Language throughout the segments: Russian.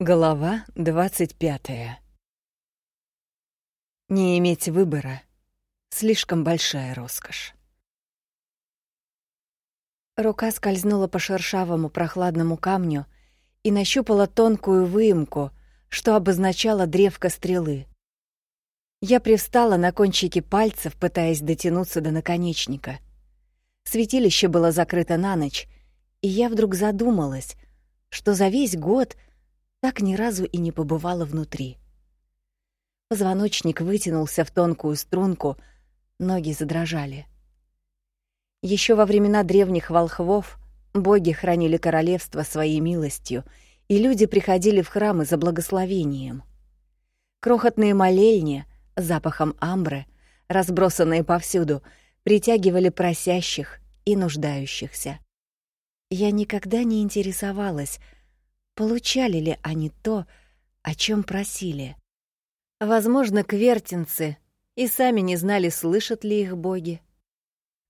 Глава двадцать пятая. Не иметь выбора — слишком большая роскошь. Рука скользнула по шершавому прохладному камню и нащупала тонкую выемку, что обозначало древко стрелы. Я привстала на кончики пальцев, пытаясь дотянуться до наконечника. Святилище было закрыто на ночь, и я вдруг задумалась, что за весь год — так ни разу и не побывала внутри. Позвоночник вытянулся в тонкую струнку, ноги задрожали. Еще во времена древних волхвов боги хранили королевство своей милостью, и люди приходили в храмы за благословением. Крохотные молельни запахом амбры, разбросанные повсюду, притягивали просящих и нуждающихся. Я никогда не интересовалась, получали ли они то, о чем просили. Возможно, квертинцы и сами не знали, слышат ли их боги.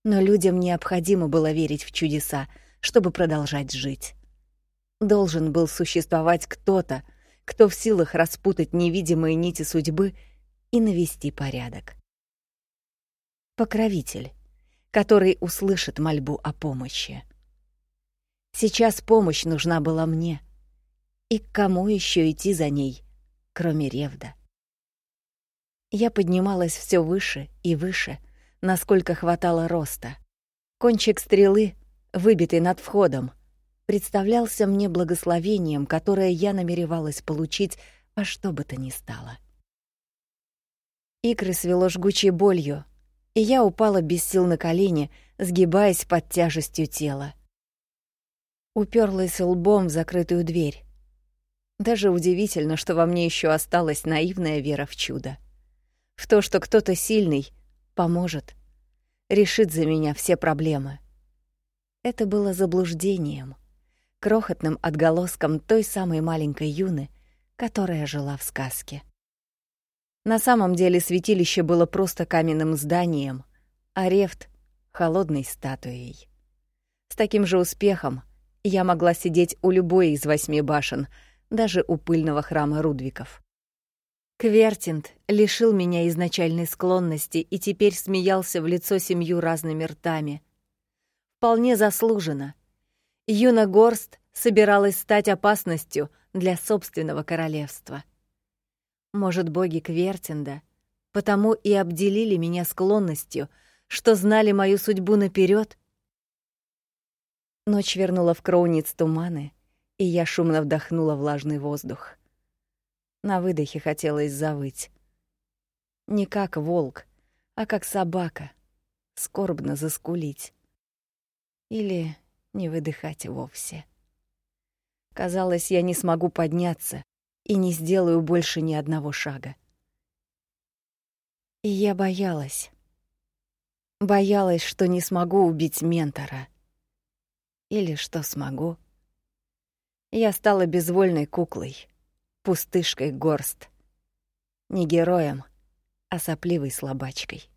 Но людям необходимо было верить в чудеса, чтобы продолжать жить. Должен был существовать кто-то, кто в силах распутать невидимые нити судьбы и навести порядок. Покровитель, который услышит мольбу о помощи. Сейчас помощь нужна была мне — и к кому еще идти за ней, кроме Ревда? Я поднималась все выше и выше, насколько хватало роста. Кончик стрелы, выбитый над входом, представлялся мне благословением, которое я намеревалась получить во что бы то ни стало. Икры свело жгучей болью, и я упала без сил на колени, сгибаясь под тяжестью тела. Уперлась лбом в закрытую дверь. Даже удивительно, что во мне еще осталась наивная вера в чудо. В то, что кто-то сильный поможет, решит за меня все проблемы. Это было заблуждением, крохотным отголоском той самой маленькой юны, которая жила в сказке. На самом деле святилище было просто каменным зданием, а рефт — холодной статуей. С таким же успехом я могла сидеть у любой из восьми башен — даже у пыльного храма Рудвиков. Квертинт лишил меня изначальной склонности и теперь смеялся в лицо семью разными ртами. Вполне заслуженно. Юна Горст собиралась стать опасностью для собственного королевства. Может, боги Квертинда потому и обделили меня склонностью, что знали мою судьбу наперед. Ночь вернула в Кроуниц туманы, и я шумно вдохнула влажный воздух. На выдохе хотелось завыть. Не как волк, а как собака, скорбно заскулить. Или не выдыхать вовсе. Казалось, я не смогу подняться и не сделаю больше ни одного шага. И я боялась. Боялась, что не смогу убить ментора. Или что смогу, я стала безвольной куклой, пустышкой горст. Не героем, а сопливой слабачкой.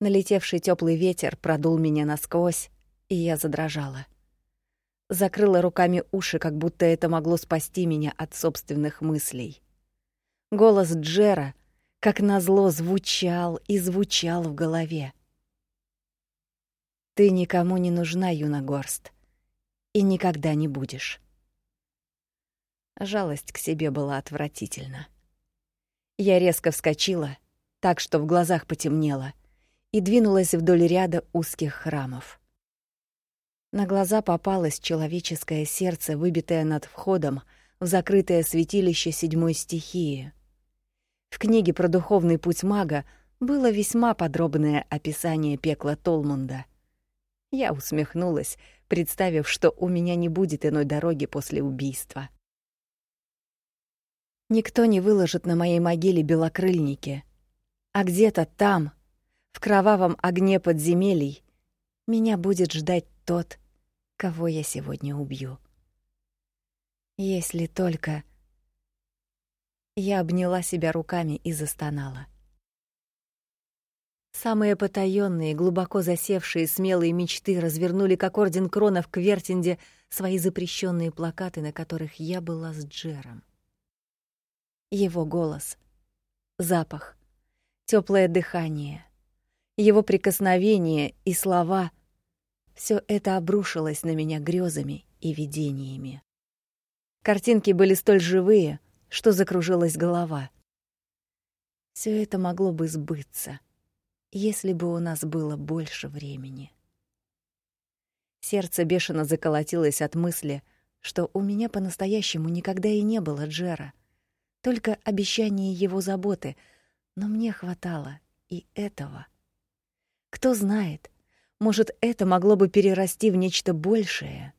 Налетевший теплый ветер продул меня насквозь, и я задрожала. Закрыла руками уши, как будто это могло спасти меня от собственных мыслей. Голос Джера, как назло, звучал и звучал в голове. «Ты никому не нужна, Юна Горст и никогда не будешь. Жалость к себе была отвратительна. Я резко вскочила, так что в глазах потемнело, и двинулась вдоль ряда узких храмов. На глаза попалось человеческое сердце, выбитое над входом в закрытое святилище седьмой стихии. В книге про духовный путь мага было весьма подробное описание пекла Толмунда. Я усмехнулась, представив, что у меня не будет иной дороги после убийства. Никто не выложит на моей могиле белокрыльники, а где-то там, в кровавом огне подземелий, меня будет ждать тот, кого я сегодня убью. Если только... Я обняла себя руками и застонала. Самые потаённые, глубоко засевшие смелые мечты развернули как орден крона в Квертинде свои запрещенные плакаты, на которых я была с Джером. Его голос, запах, теплое дыхание, его прикосновение и слова — все это обрушилось на меня грезами и видениями. Картинки были столь живые, что закружилась голова. Все это могло бы сбыться, если бы у нас было больше времени. Сердце бешено заколотилось от мысли, что у меня по-настоящему никогда и не было Джера, только обещание его заботы, но мне хватало и этого. Кто знает, может, это могло бы перерасти в нечто большее.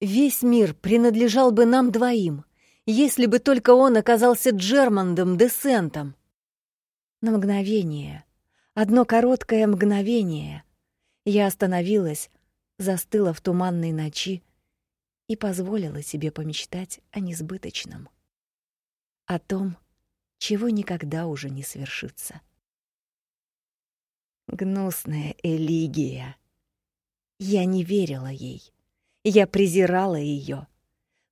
Весь мир принадлежал бы нам двоим, если бы только он оказался Джермандом Десентом. На мгновение, одно короткое мгновение, я остановилась, застыла в туманной ночи и позволила себе помечтать о несбыточном. О том, чего никогда уже не свершится. Гнусная Элигия. Я не верила ей. Я презирала ее,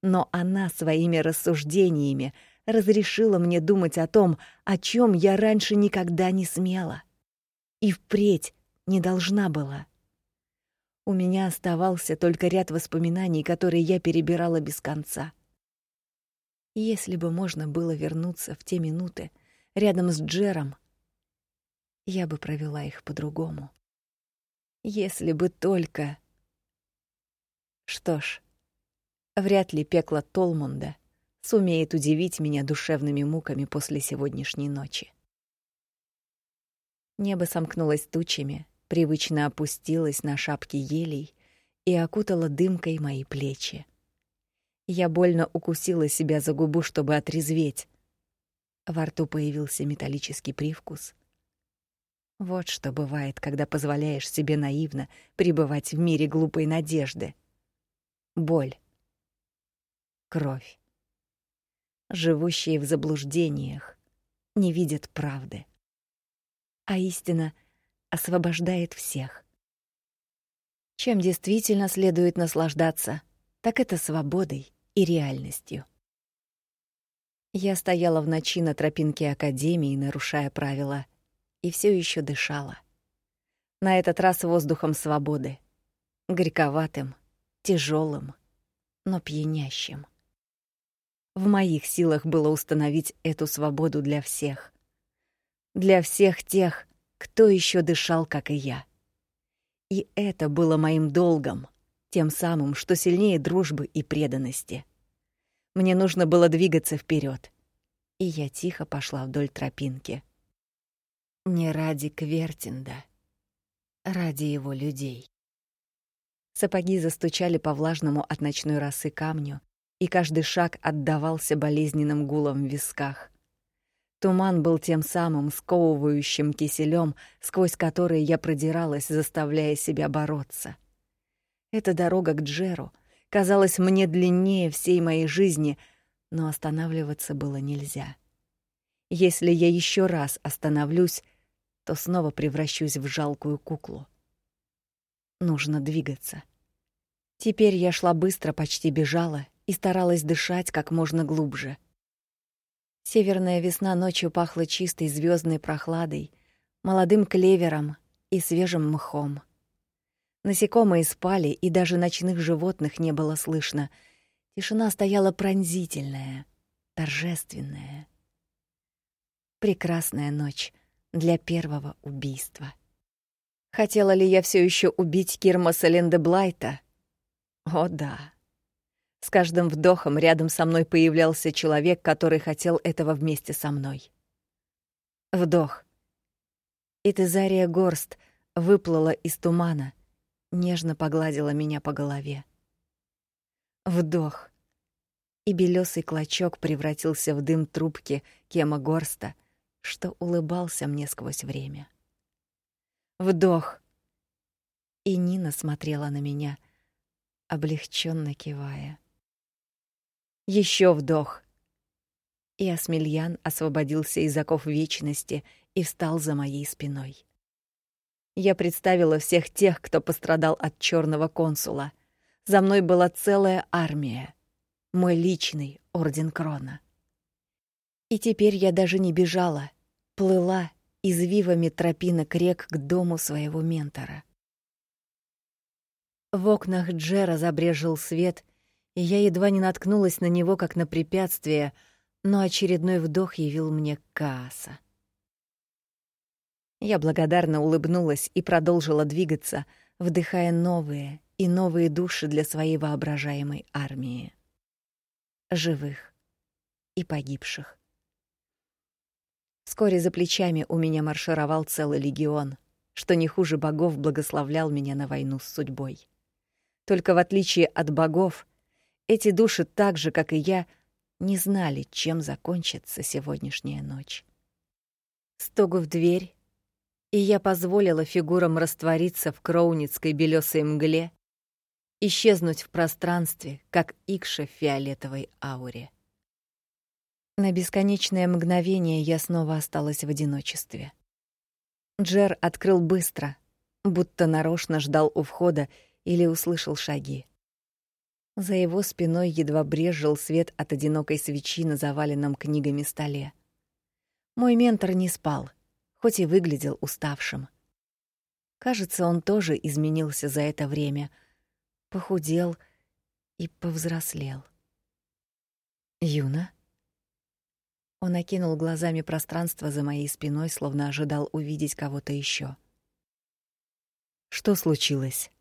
но она своими рассуждениями разрешила мне думать о том, о чем я раньше никогда не смела. И впредь не должна была. У меня оставался только ряд воспоминаний, которые я перебирала без конца. Если бы можно было вернуться в те минуты рядом с Джером, я бы провела их по-другому. Если бы только... Что ж, вряд ли пекло Толмунда сумеет удивить меня душевными муками после сегодняшней ночи. Небо сомкнулось тучами, привычно опустилось на шапки елей и окутало дымкой мои плечи. Я больно укусила себя за губу, чтобы отрезветь. Во рту появился металлический привкус. Вот что бывает, когда позволяешь себе наивно пребывать в мире глупой надежды — боль, кровь. Живущие в заблуждениях не видят правды. А истина освобождает всех. Чем действительно следует наслаждаться, так это свободой и реальностью. Я стояла в ночи на тропинке академии, нарушая правила, и все еще дышала. На этот раз воздухом свободы, горьковатым, тяжелым, но пьянящим. В моих силах было установить эту свободу для всех. Для всех тех, кто еще дышал, как и я. И это было моим долгом, тем самым, что сильнее дружбы и преданности. Мне нужно было двигаться вперед, и я тихо пошла вдоль тропинки. Не ради Квертинда, ради его людей. Сапоги застучали по влажному от ночной росы камню, и каждый шаг отдавался болезненным гулом в висках. Туман был тем самым сковывающим киселем, сквозь который я продиралась, заставляя себя бороться. Эта дорога к Джеру казалась мне длиннее всей моей жизни, но останавливаться было нельзя. Если я еще раз остановлюсь, то снова превращусь в жалкую куклу. Нужно двигаться. Теперь я шла быстро, почти бежала и старалась дышать как можно глубже. Северная весна ночью пахла чистой звездной прохладой, молодым клевером и свежим мхом. Насекомые спали, и даже ночных животных не было слышно. Тишина стояла пронзительная, торжественная. Прекрасная ночь для первого убийства. Хотела ли я все еще убить Кирмаса Лендеблайта? О да. С каждым вдохом рядом со мной появлялся человек, который хотел этого вместе со мной. Вдох. И Тезария Горст выплыла из тумана, нежно погладила меня по голове. Вдох. И белесый клочок превратился в дым трубки Кема Горста, что улыбался мне сквозь время. Вдох. И Нина смотрела на меня — облегченно кивая. Еще вдох. И Асмельян освободился из оков вечности и встал за моей спиной. Я представила всех тех, кто пострадал от черного консула, За мной была целая армия, мой личный орден Крона. И теперь я даже не бежала, плыла извивами тропинок рек к дому своего ментора. В окнах Джера забрежил свет, и я едва не наткнулась на него как на препятствие, но очередной вдох явил мне Кааса. Я благодарно улыбнулась и продолжила двигаться, вдыхая новые и новые души для своей воображаемой армии. Живых и погибших. Вскоре за плечами у меня маршировал целый легион, что не хуже богов благословлял меня на войну с судьбой. Только в отличие от богов, эти души так же, как и я, не знали, чем закончится сегодняшняя ночь. Стук в дверь, и я позволила фигурам раствориться в кроуницкой белесой мгле, исчезнуть в пространстве, как икша в фиолетовой ауре. На бесконечное мгновение я снова осталась в одиночестве. Джер открыл быстро, будто нарочно ждал у входа или услышал шаги. За его спиной едва брезжил свет от одинокой свечи на заваленном книгами столе. Мой ментор не спал, хоть и выглядел уставшим. Кажется, он тоже изменился за это время, похудел и повзрослел. Юна он окинул глазами пространство за моей спиной, словно ожидал увидеть кого-то еще. Что случилось?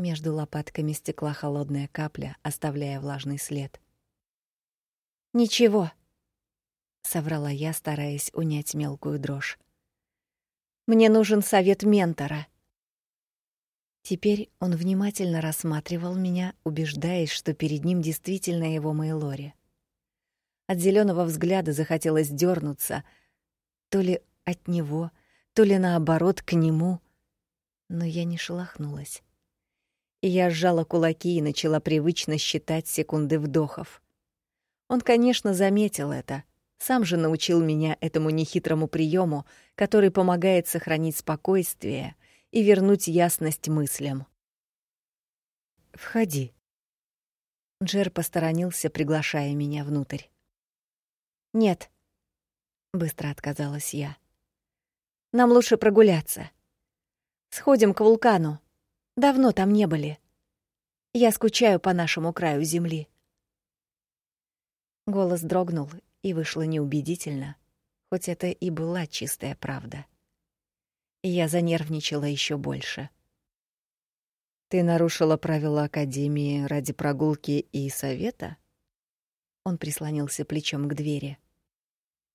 Между лопатками стекла холодная капля, оставляя влажный след. Ничего, соврала я, стараясь унять мелкую дрожь. Мне нужен совет ментора. Теперь он внимательно рассматривал меня, убеждаясь, что перед ним действительно его Мейлори. От зеленого взгляда захотелось дернуться, то ли от него, то ли наоборот к нему, но я не шелохнулась. Я сжала кулаки и начала привычно считать секунды вдохов. Он, конечно, заметил это, сам же научил меня этому нехитрому приему, который помогает сохранить спокойствие и вернуть ясность мыслям. Входи. Джер посторонился, приглашая меня внутрь. Нет. Быстро отказалась я. Нам лучше прогуляться. Сходим к вулкану. Давно там не были. Я скучаю по нашему краю земли. Голос дрогнул и вышло неубедительно, хоть это и была чистая правда. Я занервничала еще больше. Ты нарушила правила академии ради прогулки и совета? Он прислонился плечом к двери.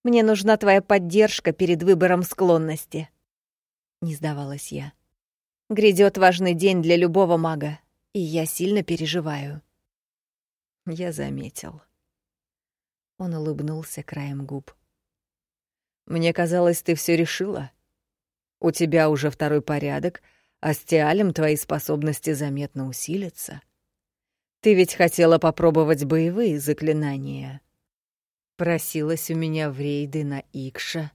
Мне нужна твоя поддержка перед выбором склонности. Не сдавалась я. Грядет важный день для любого мага, и я сильно переживаю. Я заметил. Он улыбнулся краем губ. Мне казалось, ты все решила. У тебя уже второй порядок, а с Тиалем твои способности заметно усилятся. Ты ведь хотела попробовать боевые заклинания. Просилась у меня в рейды на Икша.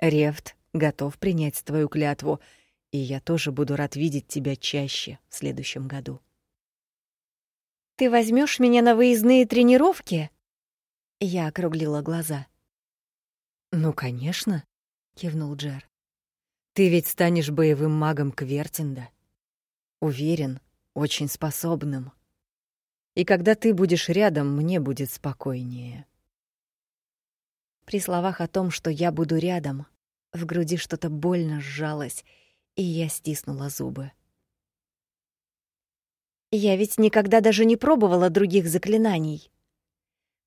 Рефт готов принять твою клятву, и я тоже буду рад видеть тебя чаще в следующем году. Ты возьмешь меня на выездные тренировки? Я округлила глаза. Ну, конечно, кивнул Джер. Ты ведь станешь боевым магом Квертинда. Уверен, очень способным. И когда ты будешь рядом, мне будет спокойнее. При словах о том, что я буду рядом, в груди что-то больно сжалось, и я стиснула зубы. Я ведь никогда даже не пробовала других заклинаний.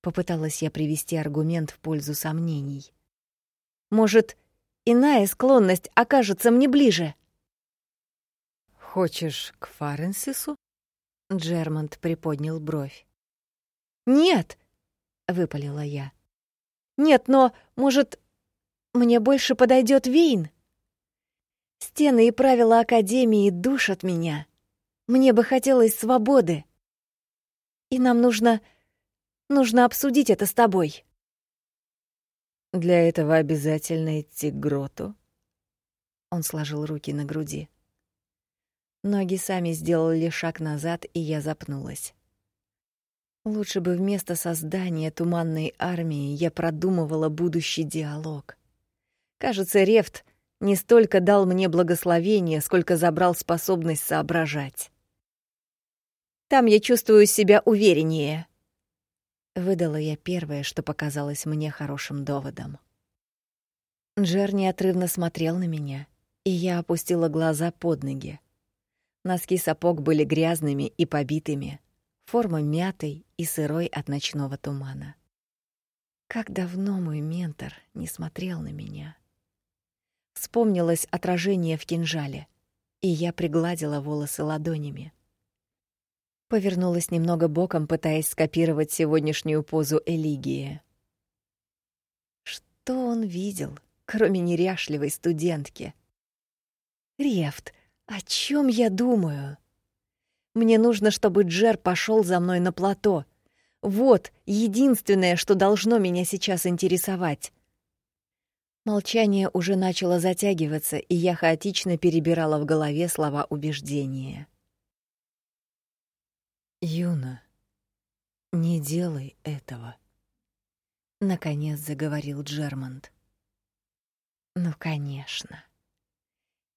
Попыталась я привести аргумент в пользу сомнений. Может, иная склонность окажется мне ближе. Хочешь к Фаренсису? Джермонт приподнял бровь. «Нет!» — выпалила я. «Нет, но, может, мне больше подойдет Вейн? Стены и правила Академии душат меня. Мне бы хотелось свободы. И нам нужно... нужно обсудить это с тобой». «Для этого обязательно идти к гроту?» Он сложил руки на груди. Ноги сами сделали шаг назад, и я запнулась. Лучше бы вместо создания туманной армии я продумывала будущий диалог. Кажется, Рефт не столько дал мне благословение, сколько забрал способность соображать. Там я чувствую себя увереннее. Выдала я первое, что показалось мне хорошим доводом. Джер неотрывно смотрел на меня, и я опустила глаза под ноги. Носки сапог были грязными и побитыми, форма мятой и сырой от ночного тумана. Как давно мой ментор не смотрел на меня. Вспомнилось отражение в кинжале, и я пригладила волосы ладонями. Повернулась немного боком, пытаясь скопировать сегодняшнюю позу Элигии. Что он видел, кроме неряшливой студентки? Рефт, о чем я думаю? Мне нужно, чтобы Джер пошел за мной на плато. Вот единственное, что должно меня сейчас интересовать. Молчание уже начало затягиваться, и я хаотично перебирала в голове слова убеждения. Юна, не делай этого. Наконец заговорил Джермонд. Ну, конечно.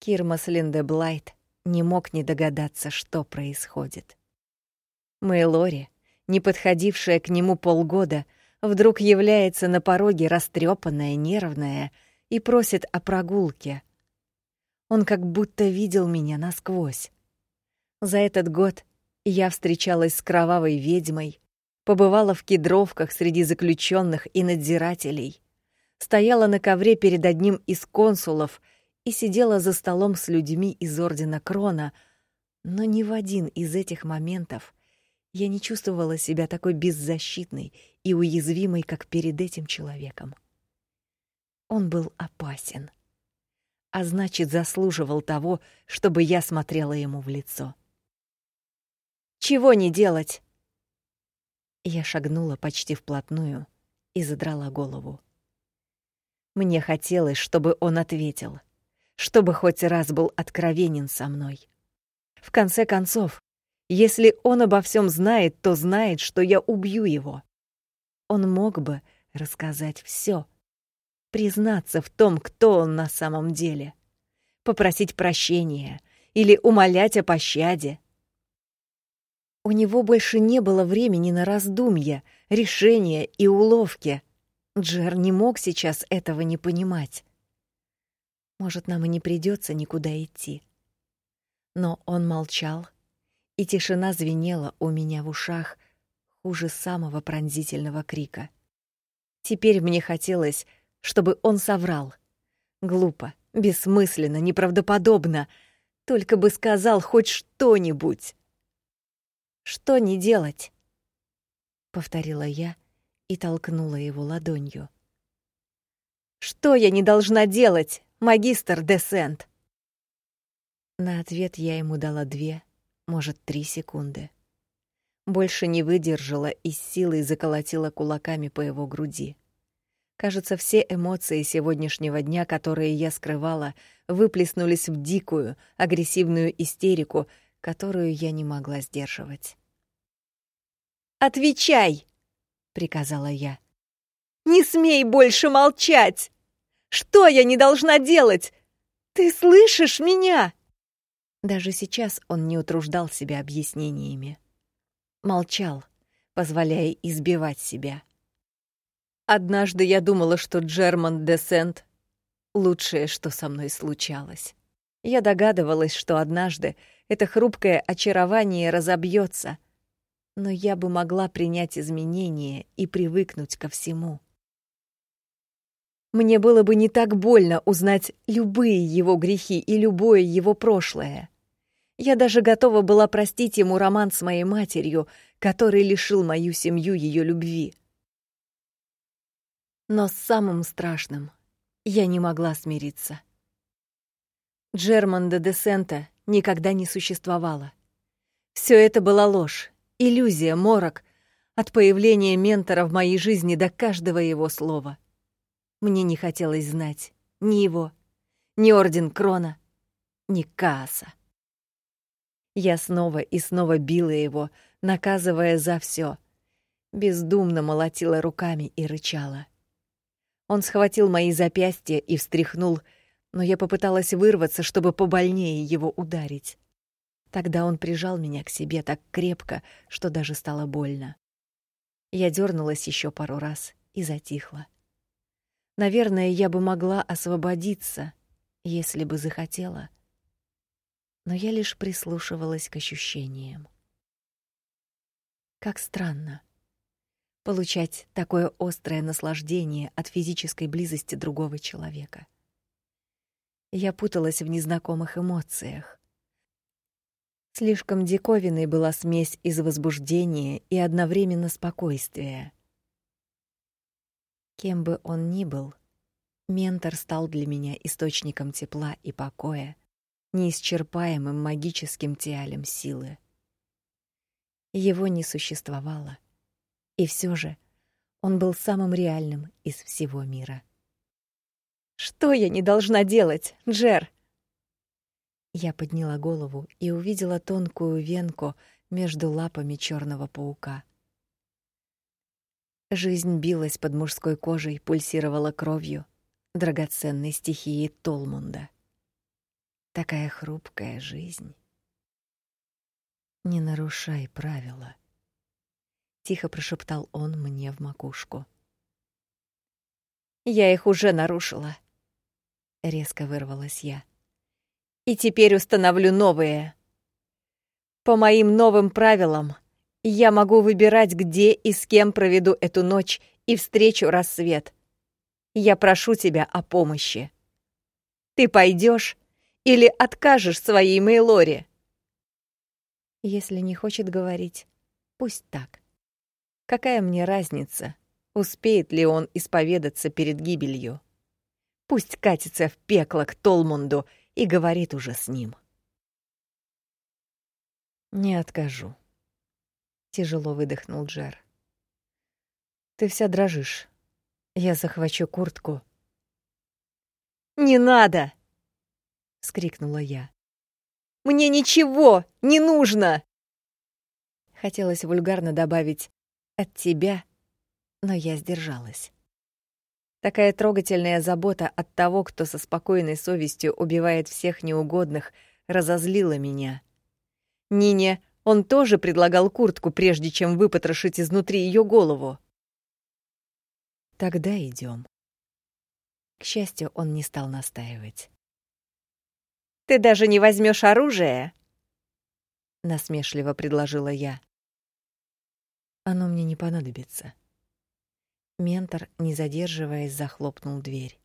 Кирмас Линдеблайт не мог не догадаться, что происходит. Мэйлори, не подходившая к нему полгода, вдруг является на пороге растрепанная, нервная и просит о прогулке. Он как будто видел меня насквозь. За этот год я встречалась с кровавой ведьмой, побывала в кедровках среди заключенных и надзирателей, стояла на ковре перед одним из консулов и сидела за столом с людьми из ордена Крона, но ни в один из этих моментов я не чувствовала себя такой беззащитной и уязвимой, как перед этим человеком. Он был опасен, а значит, заслуживал того, чтобы я смотрела ему в лицо. Чего не делать? Я шагнула почти вплотную и задрала голову. Мне хотелось, чтобы он ответил чтобы хоть раз был откровенен со мной. В конце концов, если он обо всем знает, то знает, что я убью его. Он мог бы рассказать все, признаться в том, кто он на самом деле, попросить прощения или умолять о пощаде. У него больше не было времени на раздумья, решения и уловки. Джер не мог сейчас этого не понимать. Может, нам и не придется никуда идти. Но он молчал, и тишина звенела у меня в ушах хуже самого пронзительного крика. Теперь мне хотелось, чтобы он соврал. Глупо, бессмысленно, неправдоподобно, только бы сказал хоть что-нибудь. Что не делать? повторила я и толкнула его ладонью. Что я не должна делать? магистр Десент. На ответ я ему дала две, может, три секунды. Больше не выдержала и с силой заколотила кулаками по его груди. Кажется, все эмоции сегодняшнего дня, которые я скрывала, выплеснулись в дикую, агрессивную истерику, которую я не могла сдерживать. «Отвечай!» — приказала я. «Не смей больше молчать!» Что я не должна делать? Ты слышишь меня?» Даже сейчас он не утруждал себя объяснениями. Молчал, позволяя избивать себя. Однажды я думала, что Джерман Десент — лучшее, что со мной случалось. Я догадывалась, что однажды это хрупкое очарование разобьется, но я бы могла принять изменения и привыкнуть ко всему. Мне было бы не так больно узнать любые его грехи и любое его прошлое. Я даже готова была простить ему роман с моей матерью, который лишил мою семью ее любви. Но с самым страшным я не могла смириться. Джерман де Десента никогда не существовало. Все это была ложь, иллюзия, морок, от появления ментора в моей жизни до каждого его слова — мне не хотелось знать ни его, ни Орден Крона, ни Кааса. Я снова и снова била его, наказывая за все. Бездумно молотила руками и рычала. Он схватил мои запястья и встряхнул, но я попыталась вырваться, чтобы побольнее его ударить. Тогда он прижал меня к себе так крепко, что даже стало больно. Я дернулась еще пару раз и затихла. Наверное, я бы могла освободиться, если бы захотела. Но я лишь прислушивалась к ощущениям. Как странно получать такое острое наслаждение от физической близости другого человека. Я путалась в незнакомых эмоциях. Слишком диковинной была смесь из возбуждения и одновременно спокойствия. Кем бы он ни был, ментор стал для меня источником тепла и покоя, неисчерпаемым магическим тиалем силы. Его не существовало, и все же он был самым реальным из всего мира. Что я не должна делать, Джер? Я подняла голову и увидела тонкую венку между лапами черного паука. Жизнь билась под мужской кожей, пульсировала кровью, драгоценной стихией Толмунда. Такая хрупкая жизнь. Не нарушай правила, тихо прошептал он мне в макушку. Я их уже нарушила, резко вырвалась я. И теперь установлю новые. По моим новым правилам я могу выбирать, где и с кем проведу эту ночь и встречу рассвет. Я прошу тебя о помощи. Ты пойдешь или откажешь своей Мейлоре? Если не хочет говорить, пусть так. Какая мне разница, успеет ли он исповедаться перед гибелью? Пусть катится в пекло к Толмунду и говорит уже с ним. Не откажу. Тяжело выдохнул Джер. Ты вся дрожишь. Я захвачу куртку. Не надо, вскрикнула я. Мне ничего не нужно. Хотелось вульгарно добавить от тебя, но я сдержалась. Такая трогательная забота от того, кто со спокойной совестью убивает всех неугодных, разозлила меня. Нине он тоже предлагал куртку, прежде чем выпотрошить изнутри ее голову. Тогда идем. К счастью, он не стал настаивать. Ты даже не возьмешь оружие? насмешливо предложила я. Оно мне не понадобится. Ментор, не задерживаясь, захлопнул дверь.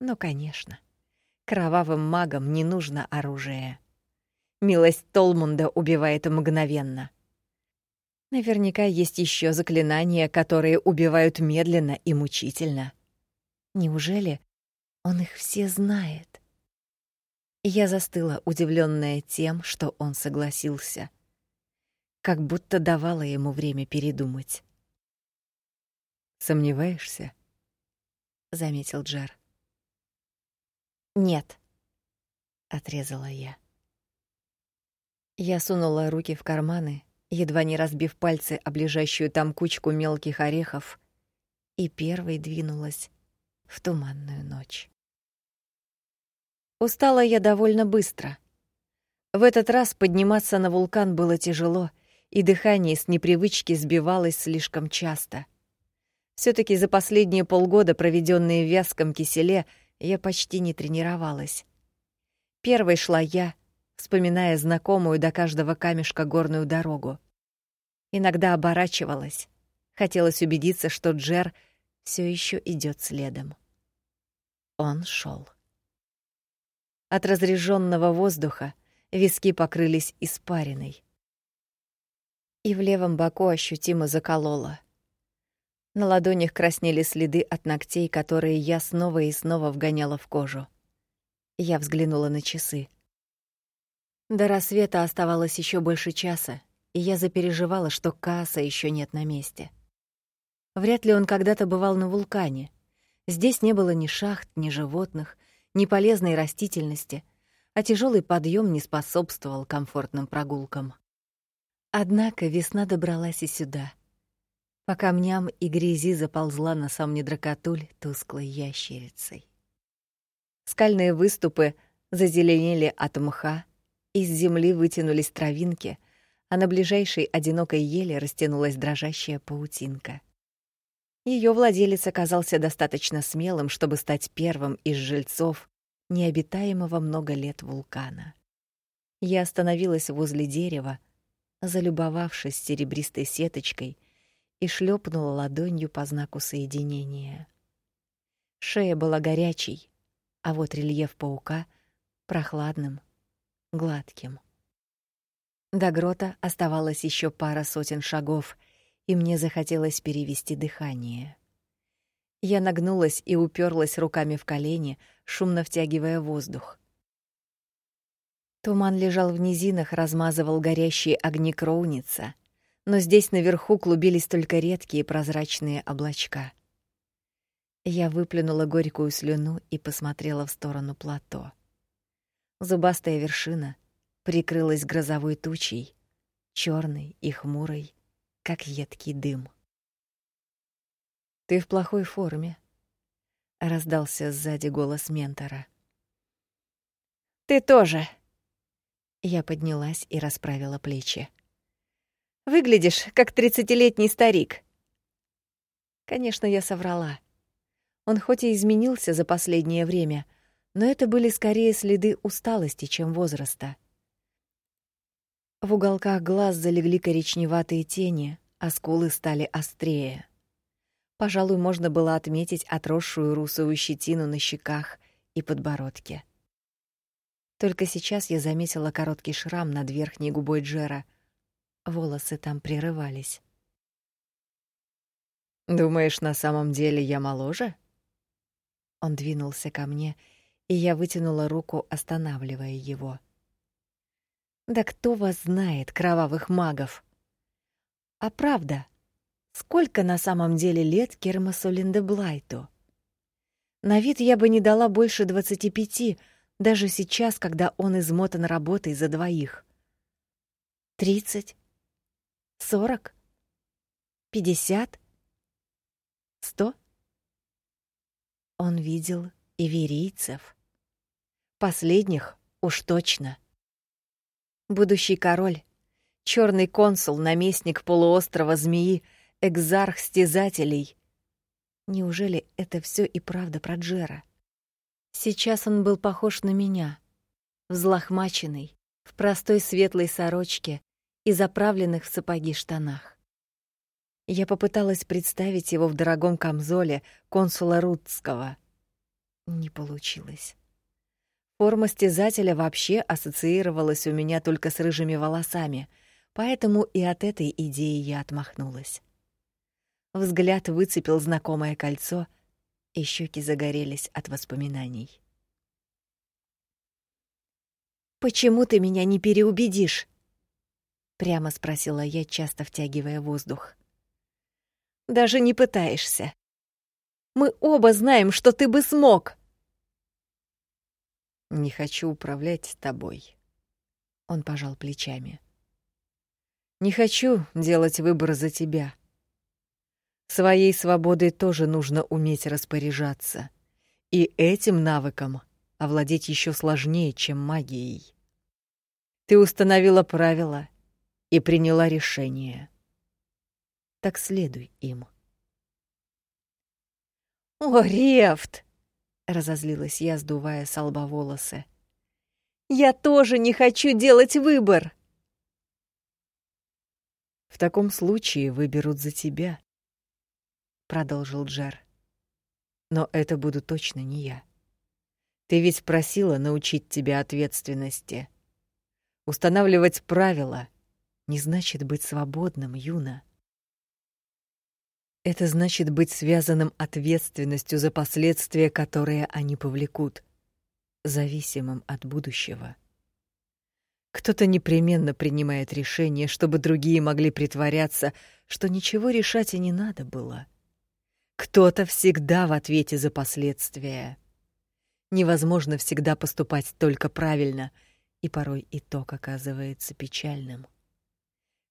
Ну, конечно. Кровавым магам не нужно оружие. Милость Толмунда убивает мгновенно. Наверняка есть еще заклинания, которые убивают медленно и мучительно. Неужели он их все знает? Я застыла, удивленная тем, что он согласился. Как будто давала ему время передумать. «Сомневаешься?» — заметил Джер. «Нет», — отрезала я. Я сунула руки в карманы, едва не разбив пальцы об лежащую там кучку мелких орехов, и первой двинулась в туманную ночь. Устала я довольно быстро. В этот раз подниматься на вулкан было тяжело, и дыхание с непривычки сбивалось слишком часто. все таки за последние полгода, проведенные в вязком киселе, я почти не тренировалась. Первой шла я — вспоминая знакомую до каждого камешка горную дорогу. Иногда оборачивалась, хотелось убедиться, что Джер все еще идет следом. Он шел. От разреженного воздуха виски покрылись испариной. И в левом боку ощутимо закололо. На ладонях краснели следы от ногтей, которые я снова и снова вгоняла в кожу. Я взглянула на часы. До рассвета оставалось еще больше часа, и я запереживала, что Кааса еще нет на месте. Вряд ли он когда-то бывал на вулкане. Здесь не было ни шахт, ни животных, ни полезной растительности, а тяжелый подъем не способствовал комфортным прогулкам. Однако весна добралась и сюда. По камням и грязи заползла на сам недракотуль тусклой ящерицей. Скальные выступы зазеленели от мха, из земли вытянулись травинки, а на ближайшей одинокой еле растянулась дрожащая паутинка. Ее владелец оказался достаточно смелым, чтобы стать первым из жильцов необитаемого много лет вулкана. Я остановилась возле дерева, залюбовавшись серебристой сеточкой, и шлепнула ладонью по знаку соединения. Шея была горячей, а вот рельеф паука прохладным, гладким. До грота оставалось еще пара сотен шагов, и мне захотелось перевести дыхание. Я нагнулась и уперлась руками в колени, шумно втягивая воздух. Туман лежал в низинах, размазывал горящие огни Кроуница, но здесь наверху клубились только редкие прозрачные облачка. Я выплюнула горькую слюну и посмотрела в сторону плато. Зубастая вершина прикрылась грозовой тучей, черной и хмурой, как едкий дым. Ты в плохой форме, раздался сзади голос ментора. Ты тоже. Я поднялась и расправила плечи. Выглядишь как тридцатилетний старик. Конечно, я соврала. Он хоть и изменился за последнее время, но это были скорее следы усталости, чем возраста. В уголках глаз залегли коричневатые тени, а скулы стали острее. Пожалуй, можно было отметить отросшую русую щетину на щеках и подбородке. Только сейчас я заметила короткий шрам над верхней губой Джера. Волосы там прерывались. Думаешь, на самом деле я моложе? Он двинулся ко мне, и я вытянула руку, останавливая его. Да кто вас знает, кровавых магов? А правда, сколько на самом деле лет Кермасу Линдеблайту? На вид я бы не дала больше двадцати пяти, даже сейчас, когда он измотан работой за двоих. Тридцать? Сорок? Пятьдесят? Сто? Он видел иверийцев. Последних уж точно. Будущий король, черный консул, наместник полуострова Змеи, экзарх стезателей. Неужели это все и правда про Джера? Сейчас он был похож на меня, взлохмаченный, в простой светлой сорочке и заправленных в сапоги штанах. Я попыталась представить его в дорогом камзоле консула Рудского. Не получилось. Форма стезателя вообще ассоциировалась у меня только с рыжими волосами, поэтому и от этой идеи я отмахнулась. Взгляд выцепил знакомое кольцо, и щеки загорелись от воспоминаний. «Почему ты меня не переубедишь?» — прямо спросила я, часто втягивая воздух. «Даже не пытаешься. Мы оба знаем, что ты бы смог!» «Не хочу управлять тобой», — он пожал плечами. «Не хочу делать выбор за тебя». Своей свободой тоже нужно уметь распоряжаться. И этим навыком овладеть еще сложнее, чем магией. Ты установила правила и приняла решение. Так следуй им. «О, Рефт!» — разозлилась я, сдувая с лба волосы. «Я тоже не хочу делать выбор!» «В таком случае выберут за тебя», продолжил Джер. Но это буду точно не я. Ты ведь просила научить тебя ответственности. Устанавливать правила не значит быть свободным, Юна. Это значит быть связанным ответственностью за последствия, которые они повлекут, зависимым от будущего. Кто-то непременно принимает решение, чтобы другие могли притворяться, что ничего решать и не надо было. Кто-то всегда в ответе за последствия. Невозможно всегда поступать только правильно, и порой итог оказывается печальным.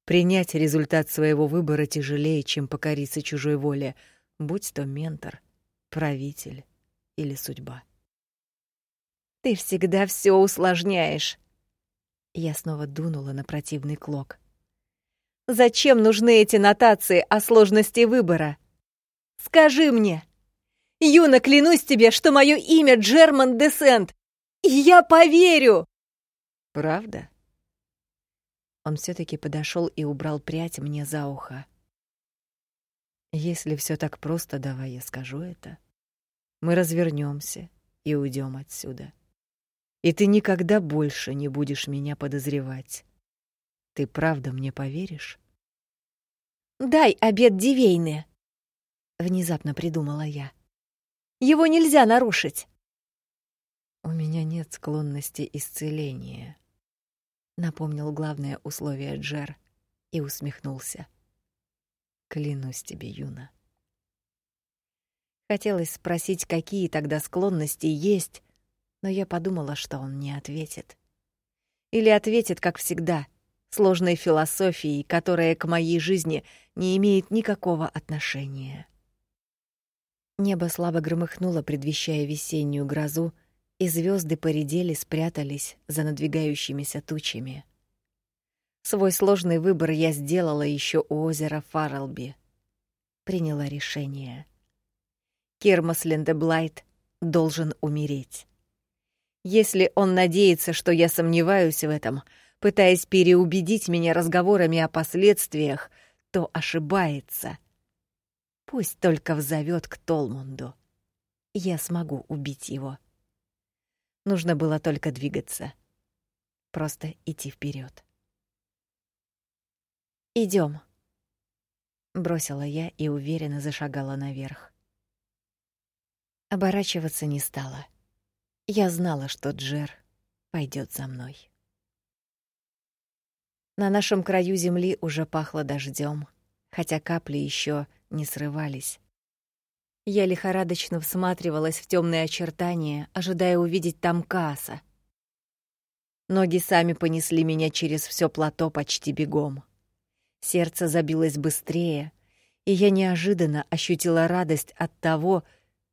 Принять результат своего выбора тяжелее, чем покориться чужой воле, будь то ментор, правитель или судьба. Ты всегда все усложняешь. Я снова дунула на противный клок. Зачем нужны эти нотации о сложности выбора? Скажи мне. Юна, клянусь тебе, что мое имя Джерман Десент, и я поверю. Правда? Он все таки подошел и убрал прядь мне за ухо. Если все так просто, давай я скажу это. Мы развернемся и уйдем отсюда. И ты никогда больше не будешь меня подозревать. Ты правда мне поверишь? Дай обед Дивейны, внезапно придумала я. Его нельзя нарушить. У меня нет склонности исцеления, напомнил главное условие Джер и усмехнулся. Клянусь тебе, Юна. Хотелось спросить, какие тогда склонности есть, но я подумала, что он не ответит. Или ответит, как всегда, сложной философией, которая к моей жизни не имеет никакого отношения. Небо слабо громыхнуло, предвещая весеннюю грозу, и звезды поредели, спрятались за надвигающимися тучами. Свой сложный выбор я сделала еще у озера Фарлби. Приняла решение. Кермас Лендеблайт должен умереть. Если он надеется, что я сомневаюсь в этом, пытаясь переубедить меня разговорами о последствиях, то ошибается. Пусть только взовет к Толмунду. Я смогу убить его. Нужно было только двигаться. Просто идти вперед. Идем, бросила я и уверенно зашагала наверх. Оборачиваться не стала. Я знала, что Джер пойдет за мной. На нашем краю земли уже пахло дождем, хотя капли еще не срывались. Я лихорадочно всматривалась в темные очертания, ожидая увидеть там Каса. Ноги сами понесли меня через все плато почти бегом. Сердце забилось быстрее, и я неожиданно ощутила радость от того,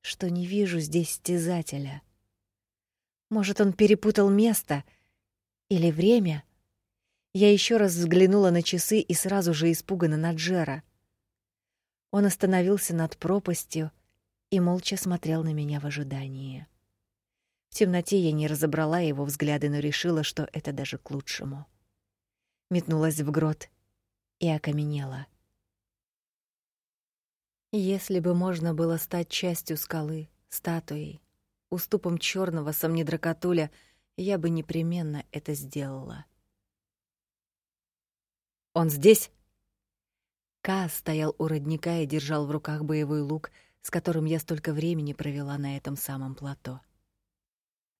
что не вижу здесь стезателя. Может, он перепутал место или время? Я еще раз взглянула на часы и сразу же испуганно на Джера. Он остановился над пропастью, и молча смотрел на меня в ожидании. В темноте я не разобрала его взгляды, но решила, что это даже к лучшему. Метнулась в грот и окаменела. Если бы можно было стать частью скалы, статуей, уступом черного сомнедракатуля, я бы непременно это сделала. Он здесь? Ка стоял у родника и держал в руках боевой лук, с которым я столько времени провела на этом самом плато.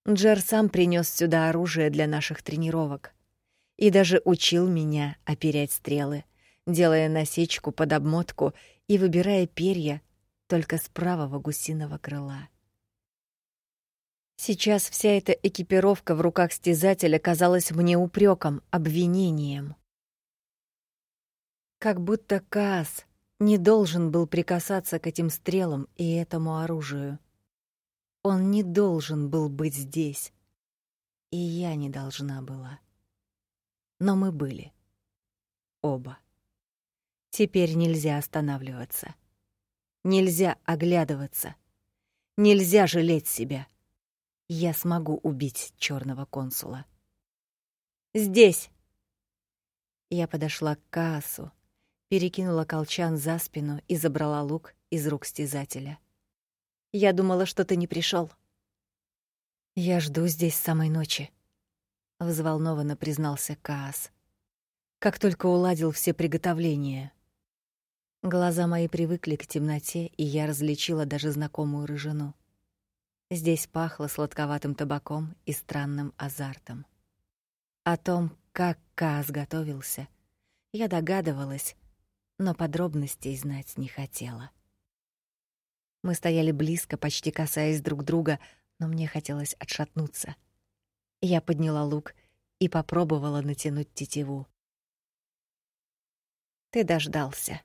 Джер сам принес сюда оружие для наших тренировок и даже учил меня оперять стрелы, делая насечку под обмотку и выбирая перья только с правого гусиного крыла. Сейчас вся эта экипировка в руках стезателя казалась мне упреком, обвинением. Как будто Каас не должен был прикасаться к этим стрелам и этому оружию. Он не должен был быть здесь. И я не должна была. Но мы были. Оба. Теперь нельзя останавливаться. Нельзя оглядываться. Нельзя жалеть себя. Я смогу убить черного консула. Здесь. Я подошла к Каасу, перекинула колчан за спину и забрала лук из рук стезателя. Я думала, что ты не пришел. Я жду здесь с самой ночи, взволнованно признался Каас. Как только уладил все приготовления. Глаза мои привыкли к темноте, и я различила даже знакомую рыжину. Здесь пахло сладковатым табаком и странным азартом. О том, как Каас готовился, я догадывалась, но подробностей знать не хотела. Мы стояли близко, почти касаясь друг друга, но мне хотелось отшатнуться. Я подняла лук и попробовала натянуть тетиву. Ты дождался,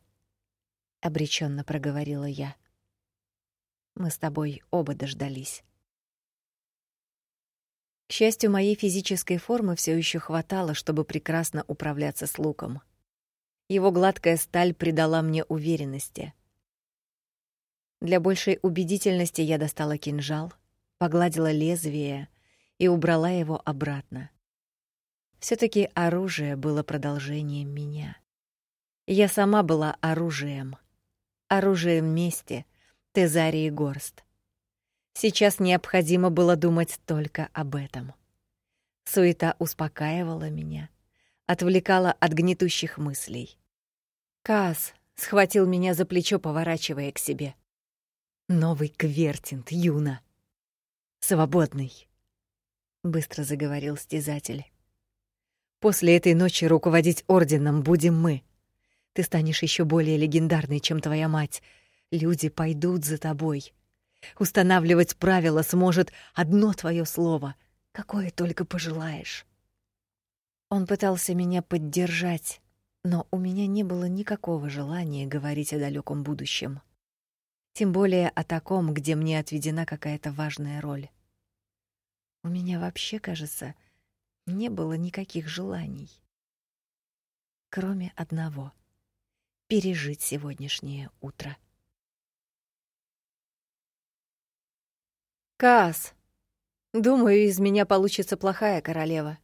обреченно проговорила я. Мы с тобой оба дождались. К счастью, моей физической формы все еще хватало, чтобы прекрасно управляться с луком. Его гладкая сталь придала мне уверенности. Для большей убедительности я достала кинжал, погладила лезвие и убрала его обратно. все таки оружие было продолжением меня. Я сама была оружием. Оружием мести, Тезарии Горст. Сейчас необходимо было думать только об этом. Суета успокаивала меня, отвлекала от гнетущих мыслей. Кас схватил меня за плечо, поворачивая к себе. Новый квертинт, Юна. Свободный, быстро заговорил стезатель. После этой ночи руководить орденом будем мы. Ты станешь еще более легендарной, чем твоя мать. Люди пойдут за тобой. Устанавливать правила сможет одно твое слово, какое только пожелаешь. Он пытался меня поддержать, но у меня не было никакого желания говорить о далеком будущем. Тем более о таком, где мне отведена какая-то важная роль. У меня вообще, кажется, не было никаких желаний, кроме одного — пережить сегодняшнее утро. Кас, думаю, из меня получится плохая королева.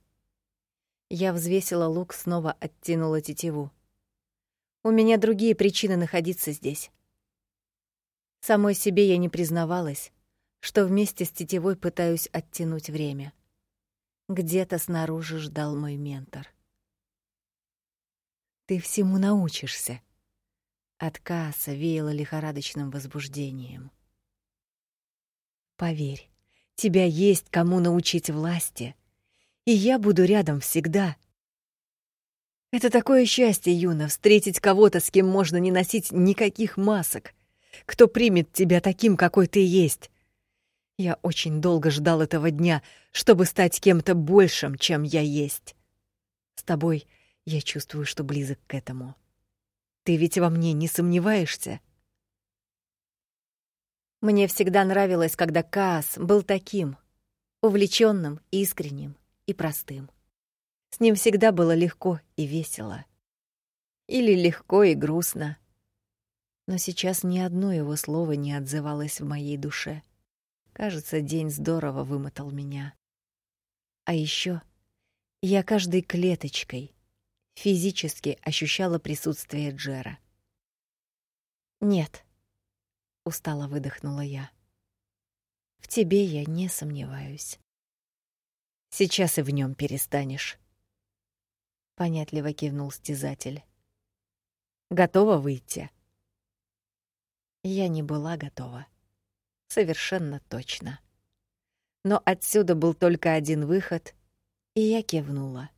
Я взвесила лук, снова оттянула тетиву. У меня другие причины находиться здесь. Самой себе я не признавалась, что вместе с тетивой пытаюсь оттянуть время. Где-то снаружи ждал мой ментор. Ты всему научишься, от Кааса веяло лихорадочным возбуждением. Поверь, тебя есть кому научить власти, и я буду рядом всегда. Это такое счастье, Юна, встретить кого-то, с кем можно не носить никаких масок, кто примет тебя таким, какой ты есть. Я очень долго ждал этого дня, чтобы стать кем-то большим, чем я есть. С тобой я чувствую, что близок к этому. Ты ведь во мне не сомневаешься? Мне всегда нравилось, когда Каас был таким, увлеченным, искренним и простым. С ним всегда было легко и весело. Или легко и грустно. Но сейчас ни одно его слово не отзывалось в моей душе. Кажется, день здорово вымотал меня. А еще я каждой клеточкой, физически ощущала присутствие Джера. «Нет», — устало выдохнула я. «В тебе я не сомневаюсь. Сейчас и в нем перестанешь». Понятливо кивнул стезатель. «Готова выйти?» Я не была готова. Совершенно точно. Но отсюда был только один выход, и я кивнула.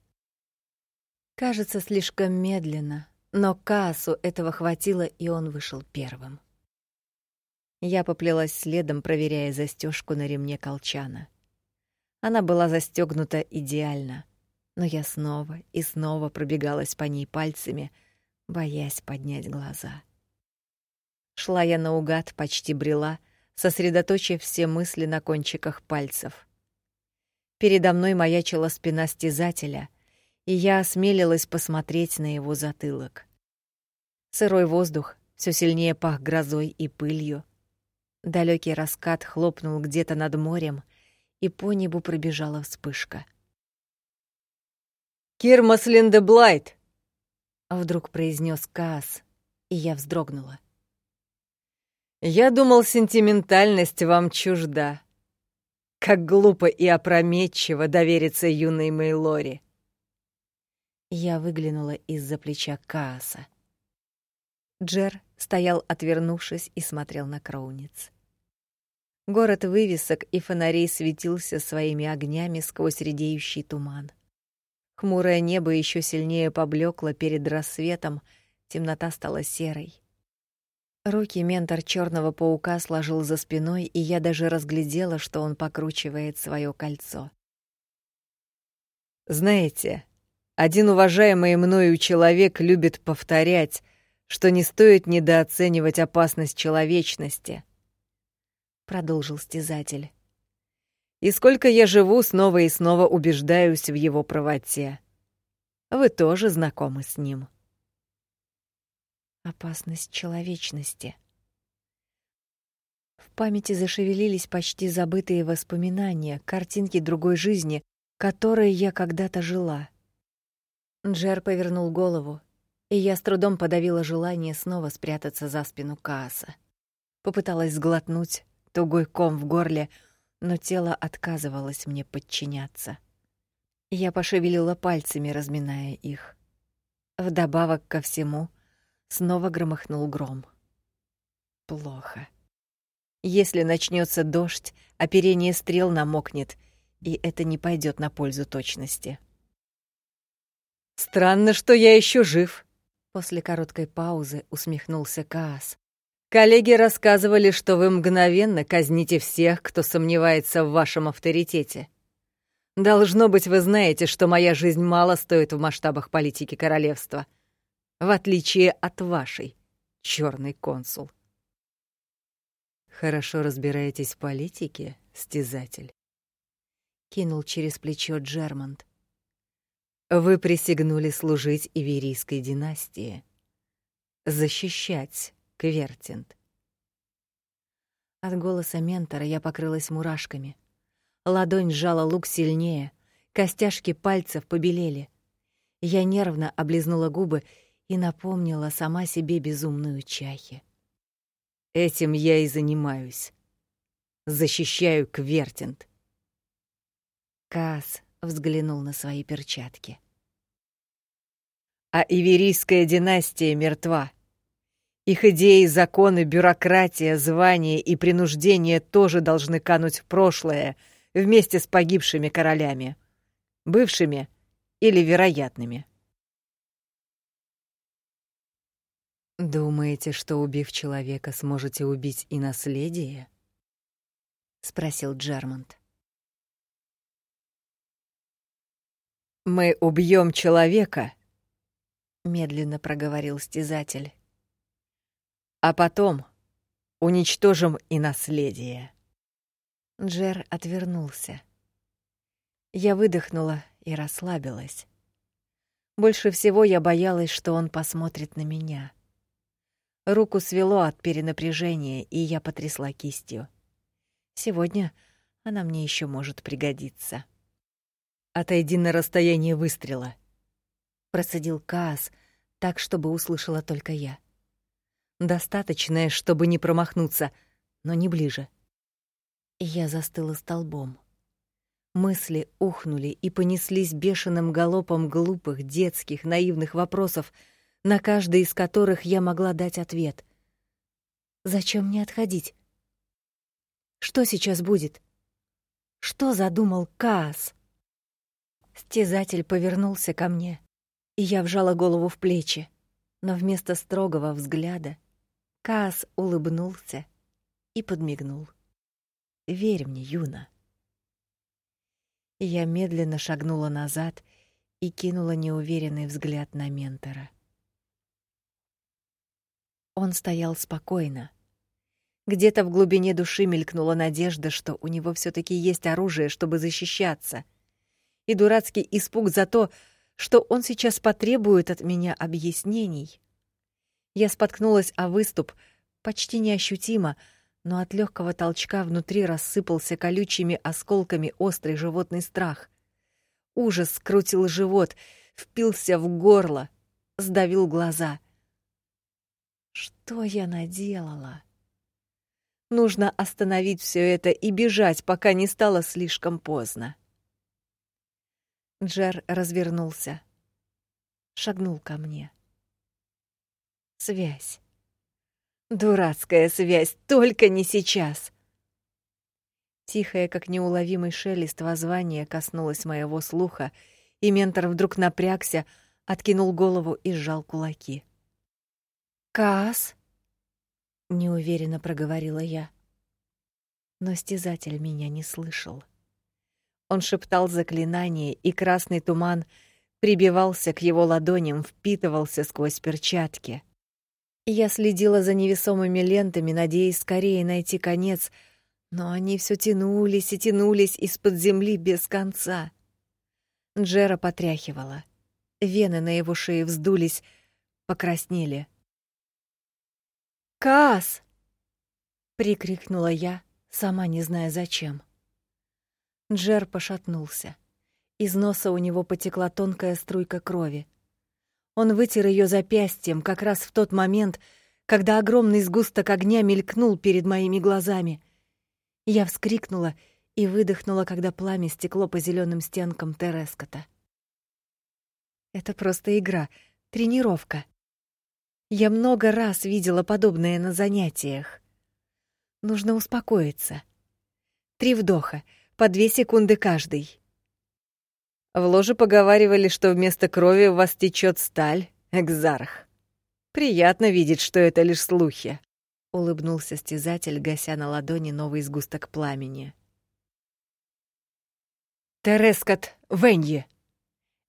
Кажется, слишком медленно, но Каасу этого хватило, и он вышел первым. Я поплелась следом, проверяя застежку на ремне колчана. Она была застегнута идеально, но я снова и снова пробегалась по ней пальцами, боясь поднять глаза. Шла я наугад, почти брела, сосредоточив все мысли на кончиках пальцев. Передо мной маячила спина стезателя, и я осмелилась посмотреть на его затылок. Сырой воздух все сильнее пах грозой и пылью. Далекий раскат хлопнул где-то над морем, и по небу пробежала вспышка. «Кирмас Линдеблайт!» — вдруг произнес Каас, и я вздрогнула. «Я думал, сентиментальность вам чужда. Как глупо и опрометчиво довериться юной Мейлори. Я выглянула из-за плеча Кааса. Джер стоял, отвернувшись, и смотрел на Кроуниц. Город вывесок и фонарей светился своими огнями сквозь редеющий туман. Хмурое небо еще сильнее поблекло перед рассветом, темнота стала серой. Руки ментор черного паука сложил за спиной, и я даже разглядела, что он покручивает свое кольцо. Знаете, один уважаемый мною человек любит повторять, что не стоит недооценивать опасность человечности, продолжил стезатель. И сколько я живу, снова и снова убеждаюсь в его правоте. Вы тоже знакомы с ним. Опасность человечности. В памяти зашевелились почти забытые воспоминания, картинки другой жизни, которой я когда-то жила. Джер повернул голову, и я с трудом подавила желание снова спрятаться за спину Кааса. Попыталась сглотнуть тугой ком в горле, но тело отказывалось мне подчиняться. Я пошевелила пальцами, разминая их. Вдобавок ко всему, снова громыхнул гром. Плохо. Если начнется дождь, оперение стрел намокнет, и это не пойдет на пользу точности. Странно, что я еще жив. После короткой паузы усмехнулся Каас. Коллеги рассказывали, что вы мгновенно казните всех, кто сомневается в вашем авторитете. Должно быть, вы знаете, что моя жизнь мало стоит в масштабах политики королевства, в отличие от вашей, черный консул. Хорошо разбираетесь в политике, стезатель. Кинул через плечо Джермонт. Вы присягнули служить Иверийской династии, защищать Квертинт. От голоса ментора я покрылась мурашками. Ладонь сжала лук сильнее, костяшки пальцев побелели. Я нервно облизнула губы и напомнила сама себе безумную чахи. Этим я и занимаюсь. Защищаю Квертинт. Кас взглянул на свои перчатки. А Иверийская династия мертва. Их идеи, законы, бюрократия, звания и принуждение тоже должны кануть в прошлое вместе с погибшими королями, бывшими или вероятными. Думаете, что убив человека, сможете убить и наследие? спросил Джермонт. Мы убьем человека, медленно проговорил стезатель. А потом уничтожим и наследие. Джер отвернулся. Я выдохнула и расслабилась. Больше всего я боялась, что он посмотрит на меня. Руку свело от перенапряжения, и я потрясла кистью. Сегодня она мне еще может пригодиться. Отойди на расстояние выстрела, процедил Каас, так чтобы услышала только я. Достаточное, чтобы не промахнуться, но не ближе. Я застыла столбом. Мысли ухнули и понеслись бешеным галопом глупых, детских, наивных вопросов, на каждый из которых я могла дать ответ. Зачем мне отходить? Что сейчас будет? Что задумал Каас? Стезатель повернулся ко мне, и я вжала голову в плечи, но вместо строгого взгляда Каас улыбнулся и подмигнул. «Верь мне, Юна». Я медленно шагнула назад и кинула неуверенный взгляд на ментора. Он стоял спокойно. Где-то в глубине души мелькнула надежда, что у него все таки есть оружие, чтобы защищаться — и дурацкий испуг за то, что он сейчас потребует от меня объяснений. Я споткнулась о выступ, почти неощутимо, но от легкого толчка внутри рассыпался колючими осколками острый животный страх. Ужас скрутил живот, впился в горло, сдавил глаза. Что я наделала? Нужно остановить все это и бежать, пока не стало слишком поздно. Джер развернулся. Шагнул ко мне. Связь. Дурацкая связь, только не сейчас. Тихое, как неуловимый шелест воззвания коснулось моего слуха, и ментор вдруг напрягся, откинул голову и сжал кулаки. «Каас?» неуверенно проговорила я. Но стезатель меня не слышал. Он шептал заклинание, и красный туман прибивался к его ладоням, впитывался сквозь перчатки. Я следила за невесомыми лентами, надеясь скорее найти конец, но они все тянулись и тянулись из-под земли без конца. Джера потряхивала. Вены на его шее вздулись, покраснели. «Каас!» — прикрикнула я, сама не зная зачем. Джер пошатнулся. Из носа у него потекла тонкая струйка крови. Он вытер ее запястьем как раз в тот момент, когда огромный сгусток огня мелькнул перед моими глазами. Я вскрикнула и выдохнула, когда пламя стекло по зеленым стенкам Терескота. Это просто игра, тренировка. Я много раз видела подобное на занятиях. Нужно успокоиться. Три вдоха, по две секунды каждый. В ложе поговаривали, что вместо крови у вас течет сталь, экзарх. Приятно видеть, что это лишь слухи. Улыбнулся стезатель, гася на ладони новый сгусток пламени. Терескат Венье.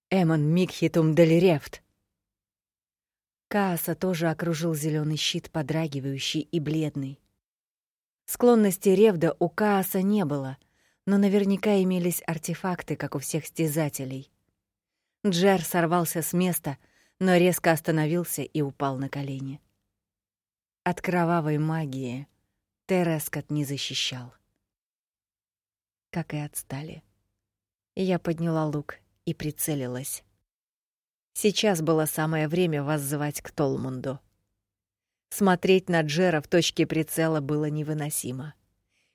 Эмон Микхитум Делирефт. Кааса тоже окружил зеленый щит, подрагивающий и бледный. Склонности Ревда у Кааса не было — но наверняка имелись артефакты, как у всех стезателей. Джер сорвался с места, но резко остановился и упал на колени. От кровавой магии Терескот не защищал. Как и от стали. Я подняла лук и прицелилась. Сейчас было самое время воззвать к Толмунду. Смотреть на Джера в точке прицела было невыносимо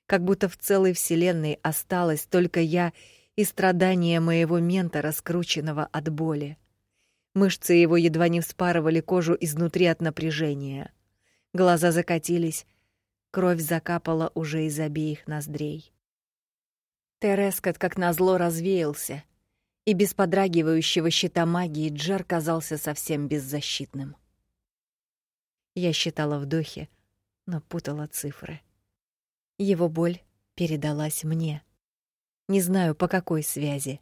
как будто в целой вселенной осталась только я и страдания моего ментора, скрученного от боли. Мышцы его едва не вспарывали кожу изнутри от напряжения. Глаза закатились, кровь закапала уже из обеих ноздрей. Терескот, как назло, развеялся, и без подрагивающего щита магии Джер казался совсем беззащитным. Я считала вдохи, но путала цифры. Его боль передалась мне. Не знаю, по какой связи,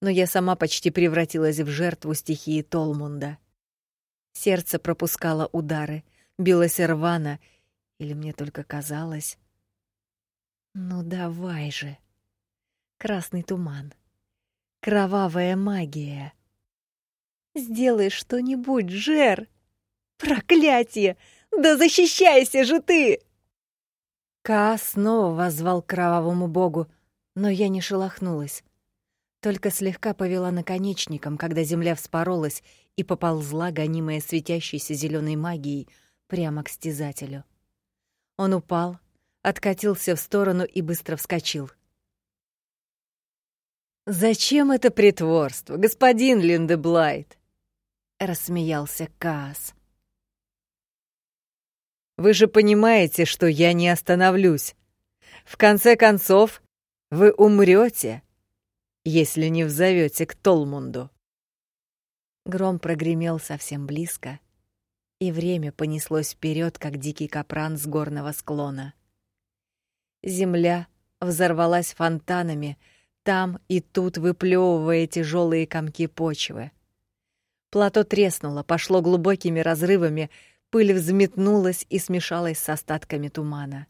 но я сама почти превратилась в жертву стихии Толмунда. Сердце пропускало удары, билось рвано, или мне только казалось. Ну давай же. Красный туман. Кровавая магия. Сделай что-нибудь, Жер. Проклятие! Да защищайся же ты! Ка снова воззвал к кровавому богу, но я не шелохнулась. Только слегка повела наконечником, когда земля вспоролась и поползла, гонимая светящейся зеленой магией, прямо к стезателю. Он упал, откатился в сторону и быстро вскочил. «Зачем это притворство, господин Линдеблайт?» — рассмеялся Каас. Вы же понимаете, что я не остановлюсь. В конце концов, вы умрете, если не взовете к Толмунду. Гром прогремел совсем близко, и время понеслось вперед, как дикий капран с горного склона. Земля взорвалась фонтанами, там и тут выплевывая тяжелые комки почвы. Плато треснуло, пошло глубокими разрывами, Пыль взметнулась и смешалась с остатками тумана.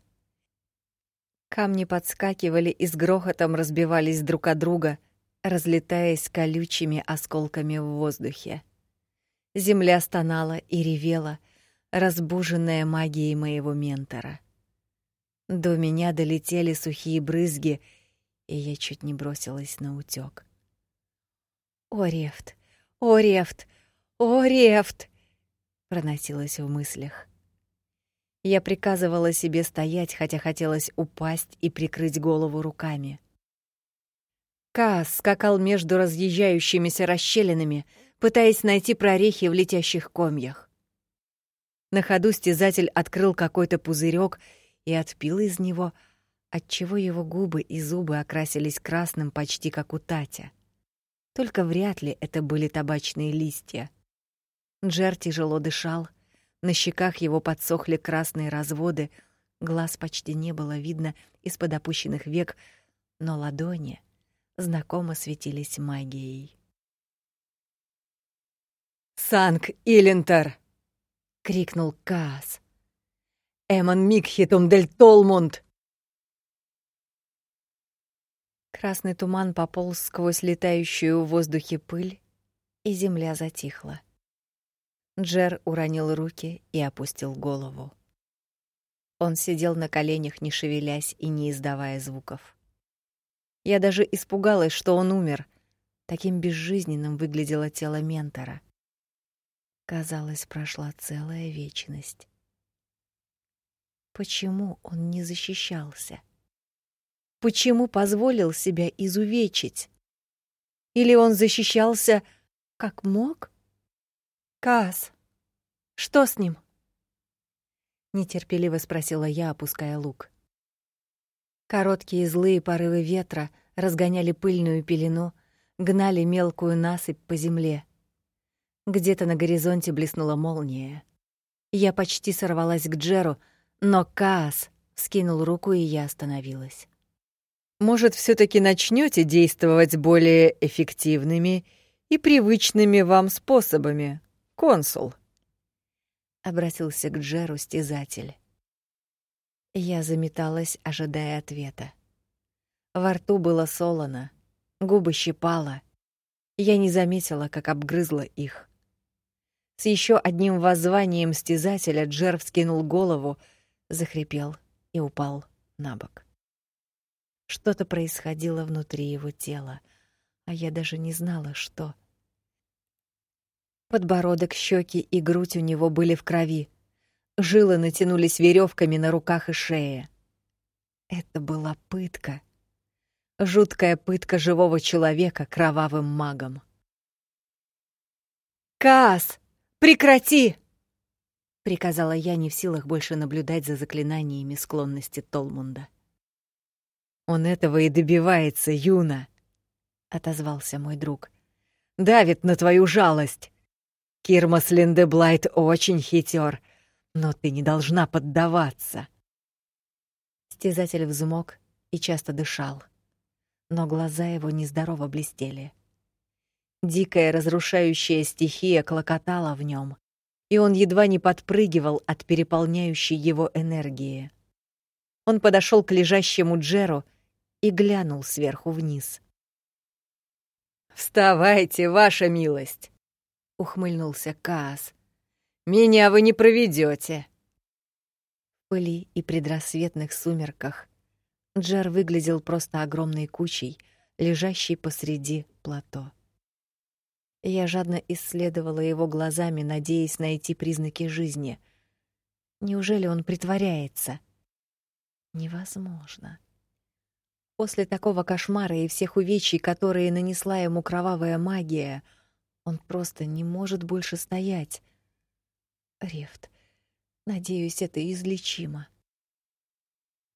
Камни подскакивали и с грохотом разбивались друг о друга, разлетаясь колючими осколками в воздухе. Земля стонала и ревела, разбуженная магией моего ментора. До меня долетели сухие брызги, и я чуть не бросилась на утёк. О, Рефт! О, Рефт! О, Рефт! Проносилось в мыслях. Я приказывала себе стоять, хотя хотелось упасть и прикрыть голову руками. Каас скакал между разъезжающимися расщелинами, пытаясь найти прорехи в летящих комьях. На ходу стезатель открыл какой-то пузырек и отпил из него, отчего его губы и зубы окрасились красным почти как у Татя. Только вряд ли это были табачные листья. Джер тяжело дышал, На щеках его подсохли красные разводы, глаз почти не было видно из-под опущенных век, но ладони знакомо светились магией. «Санк Илентер!» — крикнул Каас. «Эмон Микхитум дель Толмунд!» Красный туман пополз сквозь летающую в воздухе пыль, и земля затихла. Джер уронил руки и опустил голову. Он сидел на коленях, не шевелясь и не издавая звуков. Я даже испугалась, что он умер. Таким безжизненным выглядело тело ментора. Казалось, прошла целая вечность. Почему он не защищался? Почему позволил себя изувечить? Или он защищался как мог? Кас, что с ним? нетерпеливо спросила я, опуская лук. Короткие злые порывы ветра разгоняли пыльную пелену, гнали мелкую насыпь по земле. Где-то на горизонте блеснула молния. Я почти сорвалась к Джеру, но Каас скинул руку, и я остановилась. Может, все таки начнете действовать более эффективными и привычными вам способами, консул? Обратился к Джеру стезатель. Я заметалась, ожидая ответа. Во рту было солоно, губы щипало. Я не заметила, как обгрызла их. С еще одним воззванием стезателя Джер вскинул голову, захрипел и упал на бок. Что-то происходило внутри его тела, а я даже не знала, что. Подбородок, щеки и грудь у него были в крови. Жилы натянулись веревками на руках и шее. Это была пытка. Жуткая пытка живого человека кровавым магом. «Каас, прекрати!» — приказала я, не в силах больше наблюдать за заклинаниями склонности Толмунда. «Он этого и добивается, Юна!» — отозвался мой друг. «Давит на твою жалость. Кирмас Линдеблайт очень хитер, но ты не должна поддаваться». Стязатель взмок и часто дышал но глаза его нездорово блестели. Дикая разрушающая стихия клокотала в нем, и он едва не подпрыгивал от переполняющей его энергии. Он подошел к лежащему Джеру и глянул сверху вниз. «Вставайте, ваша милость!» — ухмыльнулся Каас. «Меня вы не проведете. В пыли и предрассветных сумерках Джар выглядел просто огромной кучей, лежащей посреди плато. Я жадно исследовала его глазами, надеясь найти признаки жизни. Неужели он притворяется? Невозможно. После такого кошмара и всех увечий, которые нанесла ему кровавая магия, он просто не может больше стоять. Рефт, надеюсь, это излечимо.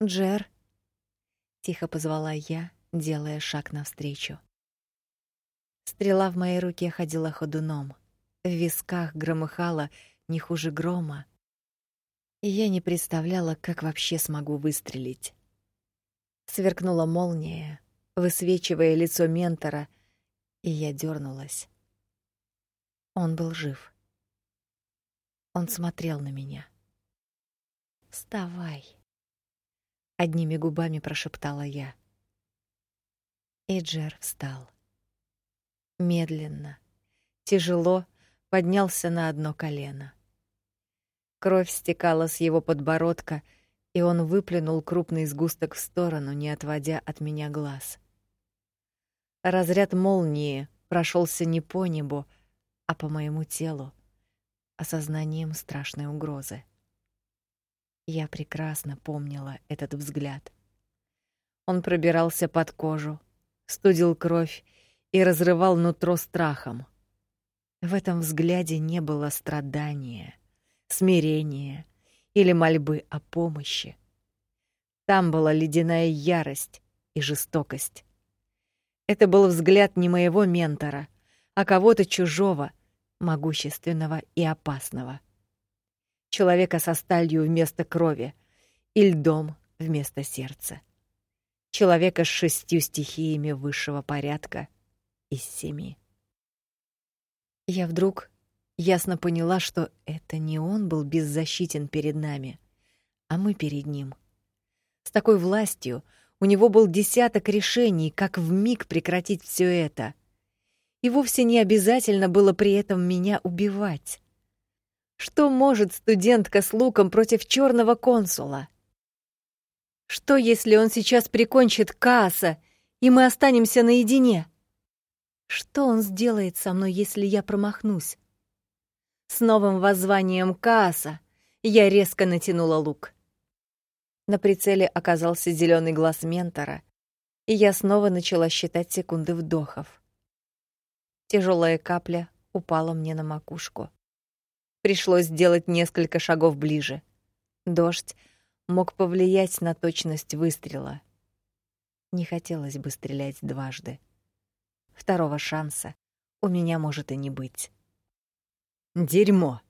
Джер, тихо позвала я, делая шаг навстречу. Стрела в моей руке ходила ходуном, в висках громыхала не хуже грома, и я не представляла, как вообще смогу выстрелить. Сверкнула молния, высвечивая лицо ментора, и я дернулась. Он был жив. Он смотрел на меня. "Вставай", одними губами прошептала я. Эджер встал. Медленно, тяжело поднялся на одно колено. Кровь стекала с его подбородка, и он выплюнул крупный сгусток в сторону, не отводя от меня глаз. Разряд молнии прошелся не по небу, а по моему телу, осознанием страшной угрозы. Я прекрасно помнила этот взгляд. Он пробирался под кожу, студил кровь и разрывал нутро страхом. В этом взгляде не было страдания, смирения или мольбы о помощи. Там была ледяная ярость и жестокость. Это был взгляд не моего ментора, а кого-то чужого, могущественного и опасного. человека со сталью вместо крови и льдом вместо сердца, человека с шестью стихиями высшего порядка из семи. Я вдруг ясно поняла, что это не он был беззащитен перед нами, а мы перед ним. С такой властью у него был десяток решений, как в миг прекратить все это. И вовсе не обязательно было при этом меня убивать. Что может студентка с луком против черного консула? Что, если он сейчас прикончит Кааса, и мы останемся наедине? Что он сделает со мной, если я промахнусь? С новым воззванием Кааса я резко натянула лук. На прицеле оказался зеленый глаз ментора, и я снова начала считать секунды вдохов. Тяжелая капля упала мне на макушку. Пришлось сделать несколько шагов ближе. Дождь мог повлиять на точность выстрела. Не хотелось бы стрелять дважды. Второго шанса у меня может и не быть. Дерьмо,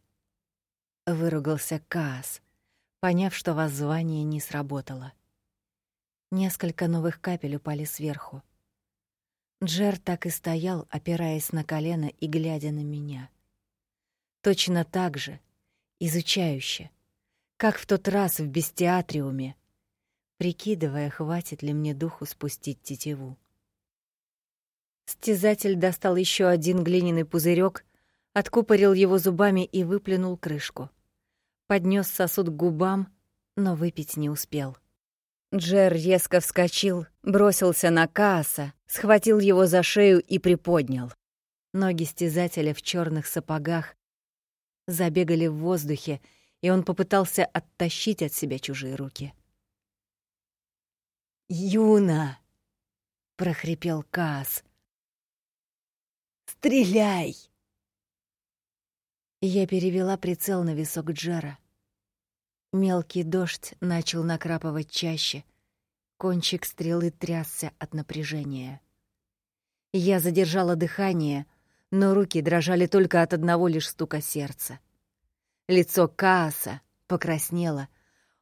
выругался Каас, поняв, что воззвание не сработало. Несколько новых капель упали сверху. Джер так и стоял, опираясь на колено и глядя на меня. Точно так же, изучающе, как в тот раз в бестиатриуме, прикидывая, хватит ли мне духу спустить тетиву. Стязатель достал еще один глиняный пузырек, откупорил его зубами и выплюнул крышку. Поднес сосуд к губам, но выпить не успел. Джер резко вскочил, бросился на Кааса, схватил его за шею и приподнял. Ноги стязателя в черных сапогах забегали в воздухе, и он попытался оттащить от себя чужие руки. «Юна!» — прохрипел Каас. Стреляй!» Я перевела прицел на висок Джера. Мелкий дождь начал накрапывать чаще. Кончик стрелы трясся от напряжения. Я задержала дыхание, но руки дрожали только от одного лишь стука сердца. Лицо Кааса покраснело.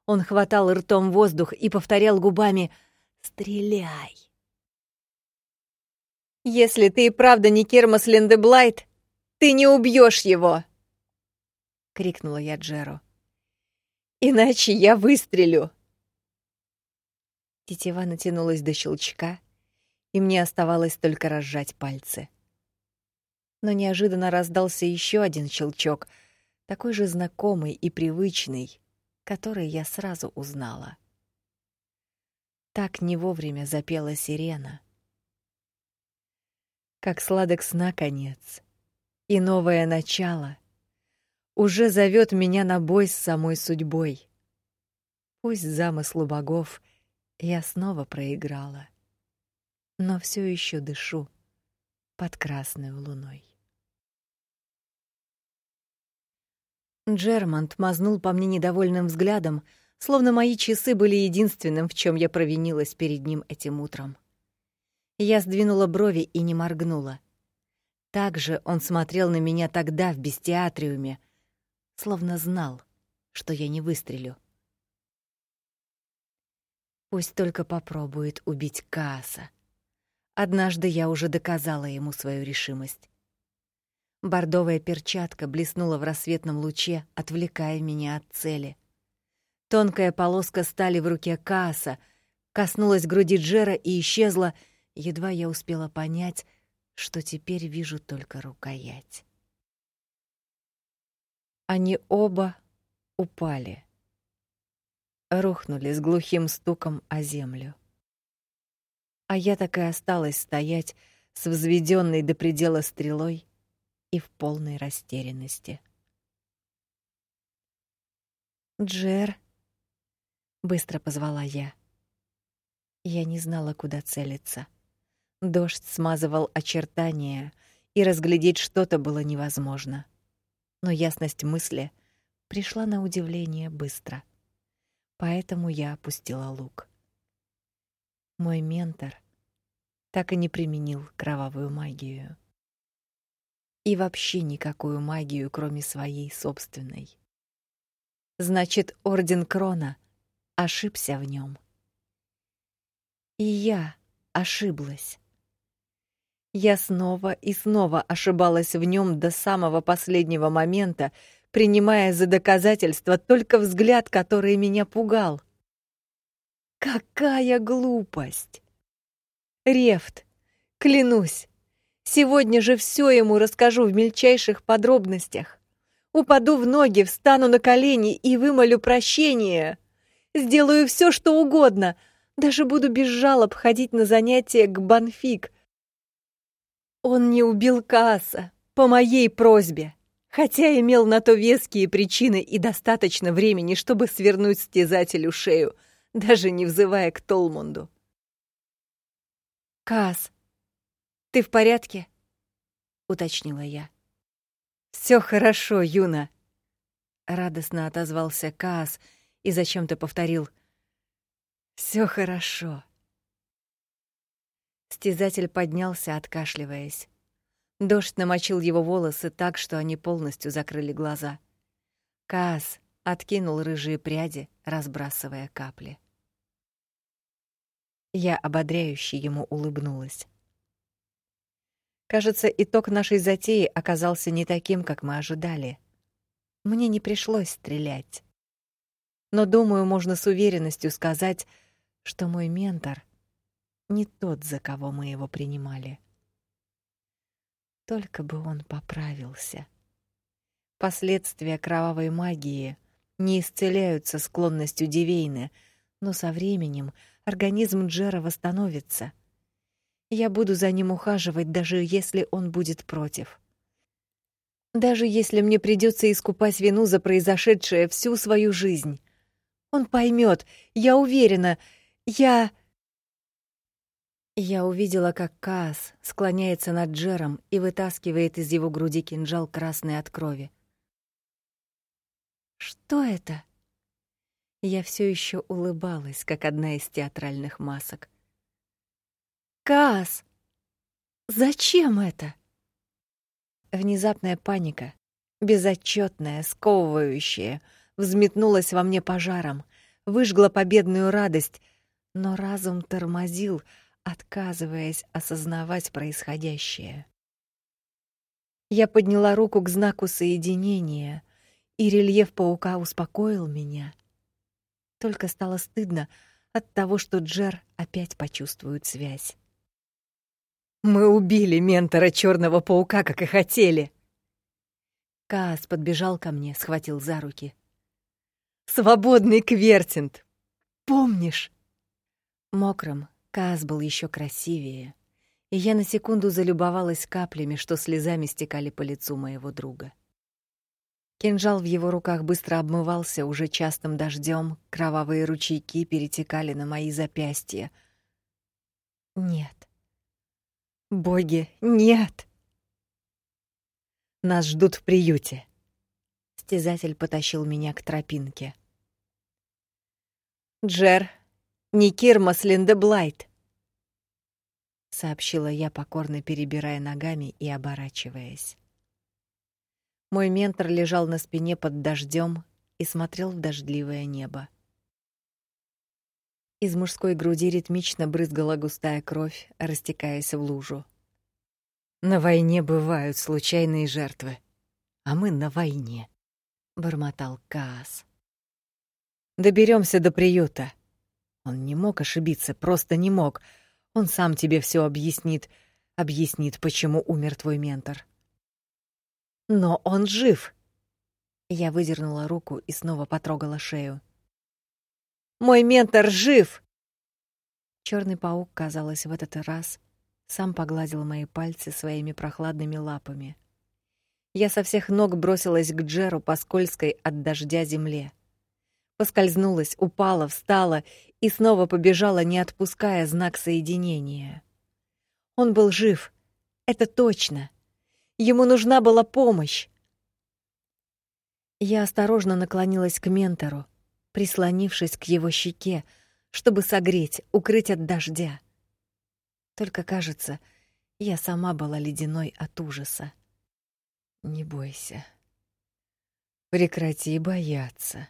Он хватал ртом воздух и повторял губами «Стреляй!». Если ты и правда не Кермас Линдеблайт, ты не убьешь его!» — крикнула я Джеру. «Иначе я выстрелю!» Тетива натянулась до щелчка, и мне оставалось только разжать пальцы. Но неожиданно раздался еще один щелчок, такой же знакомый и привычный, который я сразу узнала. Так не вовремя запела сирена — как сладок сна конец и новое начало уже зовет меня на бой с самой судьбой. Пусть замыслу богов я снова проиграла, но все еще дышу под красной луной. Джермонт мазнул по мне недовольным взглядом, словно мои часы были единственным, в чем я провинилась перед ним этим утром. Я сдвинула брови и не моргнула. Так же он смотрел на меня тогда в бестиатриуме, словно знал, что я не выстрелю. Пусть только попробует убить Кааса. Однажды я уже доказала ему свою решимость. Бордовая перчатка блеснула в рассветном луче, отвлекая меня от цели. Тонкая полоска стали в руке Кааса коснулась груди Джера и исчезла, Едва я успела понять, что теперь вижу только рукоять. Они оба упали. Рухнули с глухим стуком о землю. А я так и осталась стоять с взведенной до предела стрелой и в полной растерянности. «Джер», — быстро позвала я. Я не знала, куда целиться. Дождь смазывал очертания, и разглядеть что-то было невозможно. Но ясность мысли пришла на удивление быстро. Поэтому я опустила лук. Мой ментор так и не применил кровавую магию. И вообще никакую магию, кроме своей собственной. Значит, орден Крона ошибся в нем. И я ошиблась. Я снова и снова ошибалась в нем до самого последнего момента, принимая за доказательство только взгляд, который меня пугал. Какая глупость! Рефт, клянусь, сегодня же все ему расскажу в мельчайших подробностях. Упаду в ноги, встану на колени и вымолю прощение. Сделаю все, что угодно, даже буду без жалоб ходить на занятия к Банфик — он не убил Кааса по моей просьбе, хотя имел на то веские причины и достаточно времени, чтобы свернуть стезателю шею, даже не взывая к Толмунду. «Каас, ты в порядке?» — уточнила я. Все хорошо, Юна», — радостно отозвался Каас и зачем-то повторил. Все хорошо». Стязатель поднялся, откашливаясь. Дождь намочил его волосы так, что они полностью закрыли глаза. Каас откинул рыжие пряди, разбрасывая капли. Я ободряюще ему улыбнулась. Кажется, итог нашей затеи оказался не таким, как мы ожидали. Мне не пришлось стрелять. Но, думаю, можно с уверенностью сказать, что мой ментор не тот, за кого мы его принимали. Только бы он поправился. Последствия кровавой магии не исцеляются склонностью Дивейны, но со временем организм Джера восстановится. Я буду за ним ухаживать, даже если он будет против. Даже если мне придется искупать вину за произошедшее всю свою жизнь. Он поймет, я уверена. Я... Я увидела, как Каас склоняется над Джером и вытаскивает из его груди кинжал красный от крови. Что это? Я все еще улыбалась, как одна из театральных масок. Каас! Зачем это? Внезапная паника, безотчетная, сковывающая, взметнулась во мне пожаром, выжгла победную радость, но разум тормозил, отказываясь осознавать происходящее. Я подняла руку к знаку соединения, и рельеф паука успокоил меня. Только стало стыдно от того, что Джер опять почувствует связь. Мы убили ментора черного паука, как и хотели. Каас подбежал ко мне, схватил за руки. Свободный Квертинт. Помнишь? Мокрым, Каз был еще красивее, и я на секунду залюбовалась каплями, что слезами стекали по лицу моего друга. Кинжал в его руках быстро обмывался уже частым дождем, кровавые ручейки перетекали на мои запястья. Нет. Боги, нет. Нас ждут в приюте. Стезатель потащил меня к тропинке. Джер, Никир Маслинде сообщила я, покорно перебирая ногами и оборачиваясь. Мой ментор лежал на спине под дождем и смотрел в дождливое небо. Из мужской груди ритмично брызгала густая кровь, растекаясь в лужу. На войне бывают случайные жертвы, а мы на войне, бормотал Каас. Доберемся до приюта. Он не мог ошибиться, просто не мог. Он сам тебе все объяснит, объяснит, почему умер твой ментор. Но он жив. Я выдернула руку и снова потрогала шею. Мой ментор жив. Черный паук, казалось, в этот раз сам погладил мои пальцы своими прохладными лапами. Я со всех ног бросилась к Джеру по скользкой от дождя земле. Поскользнулась, упала, встала и снова побежала, не отпуская знак соединения. Он был жив, это точно. Ему нужна была помощь. Я осторожно наклонилась к ментору, прислонившись к его щеке, чтобы согреть, укрыть от дождя. Только, кажется, я сама была ледяной от ужаса. Не бойся. Прекрати бояться,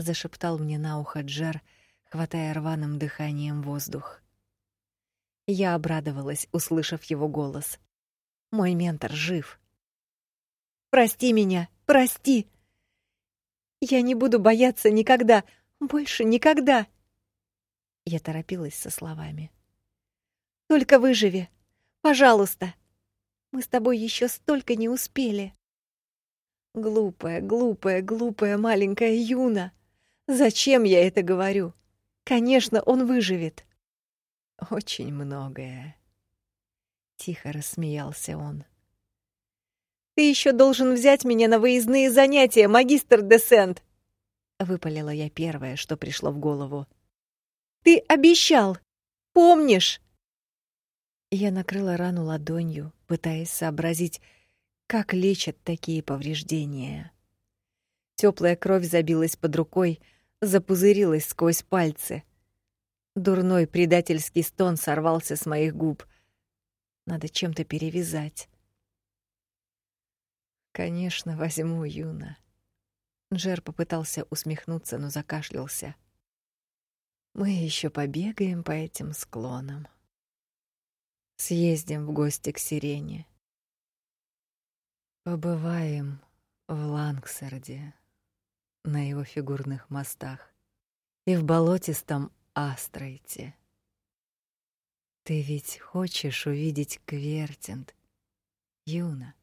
зашептал мне на ухо Джер, хватая рваным дыханием воздух. Я обрадовалась, услышав его голос. Мой ментор жив. Прости меня, прости. Я не буду бояться никогда, больше никогда. Я торопилась со словами. Только выживи, пожалуйста. Мы с тобой еще столько не успели. Глупая, глупая, глупая маленькая Юна. Зачем я это говорю? Конечно, он выживет. Очень многое. Тихо рассмеялся он. Ты еще должен взять меня на выездные занятия, магистр Десент. Выпалила я первое, что пришло в голову. Ты обещал. Помнишь? Я накрыла рану ладонью, пытаясь сообразить, как лечат такие повреждения. Теплая кровь забилась под рукой, запузырилась сквозь пальцы. Дурной предательский стон сорвался с моих губ. Надо чем-то перевязать. Конечно, возьму Юна. Джер попытался усмехнуться, но закашлялся. Мы еще побегаем по этим склонам. Съездим в гости к Сирене. Побываем в Лангсарде, на его фигурных мостах и в болотистом Астрайте. Ты ведь хочешь увидеть Квертинт, Юна?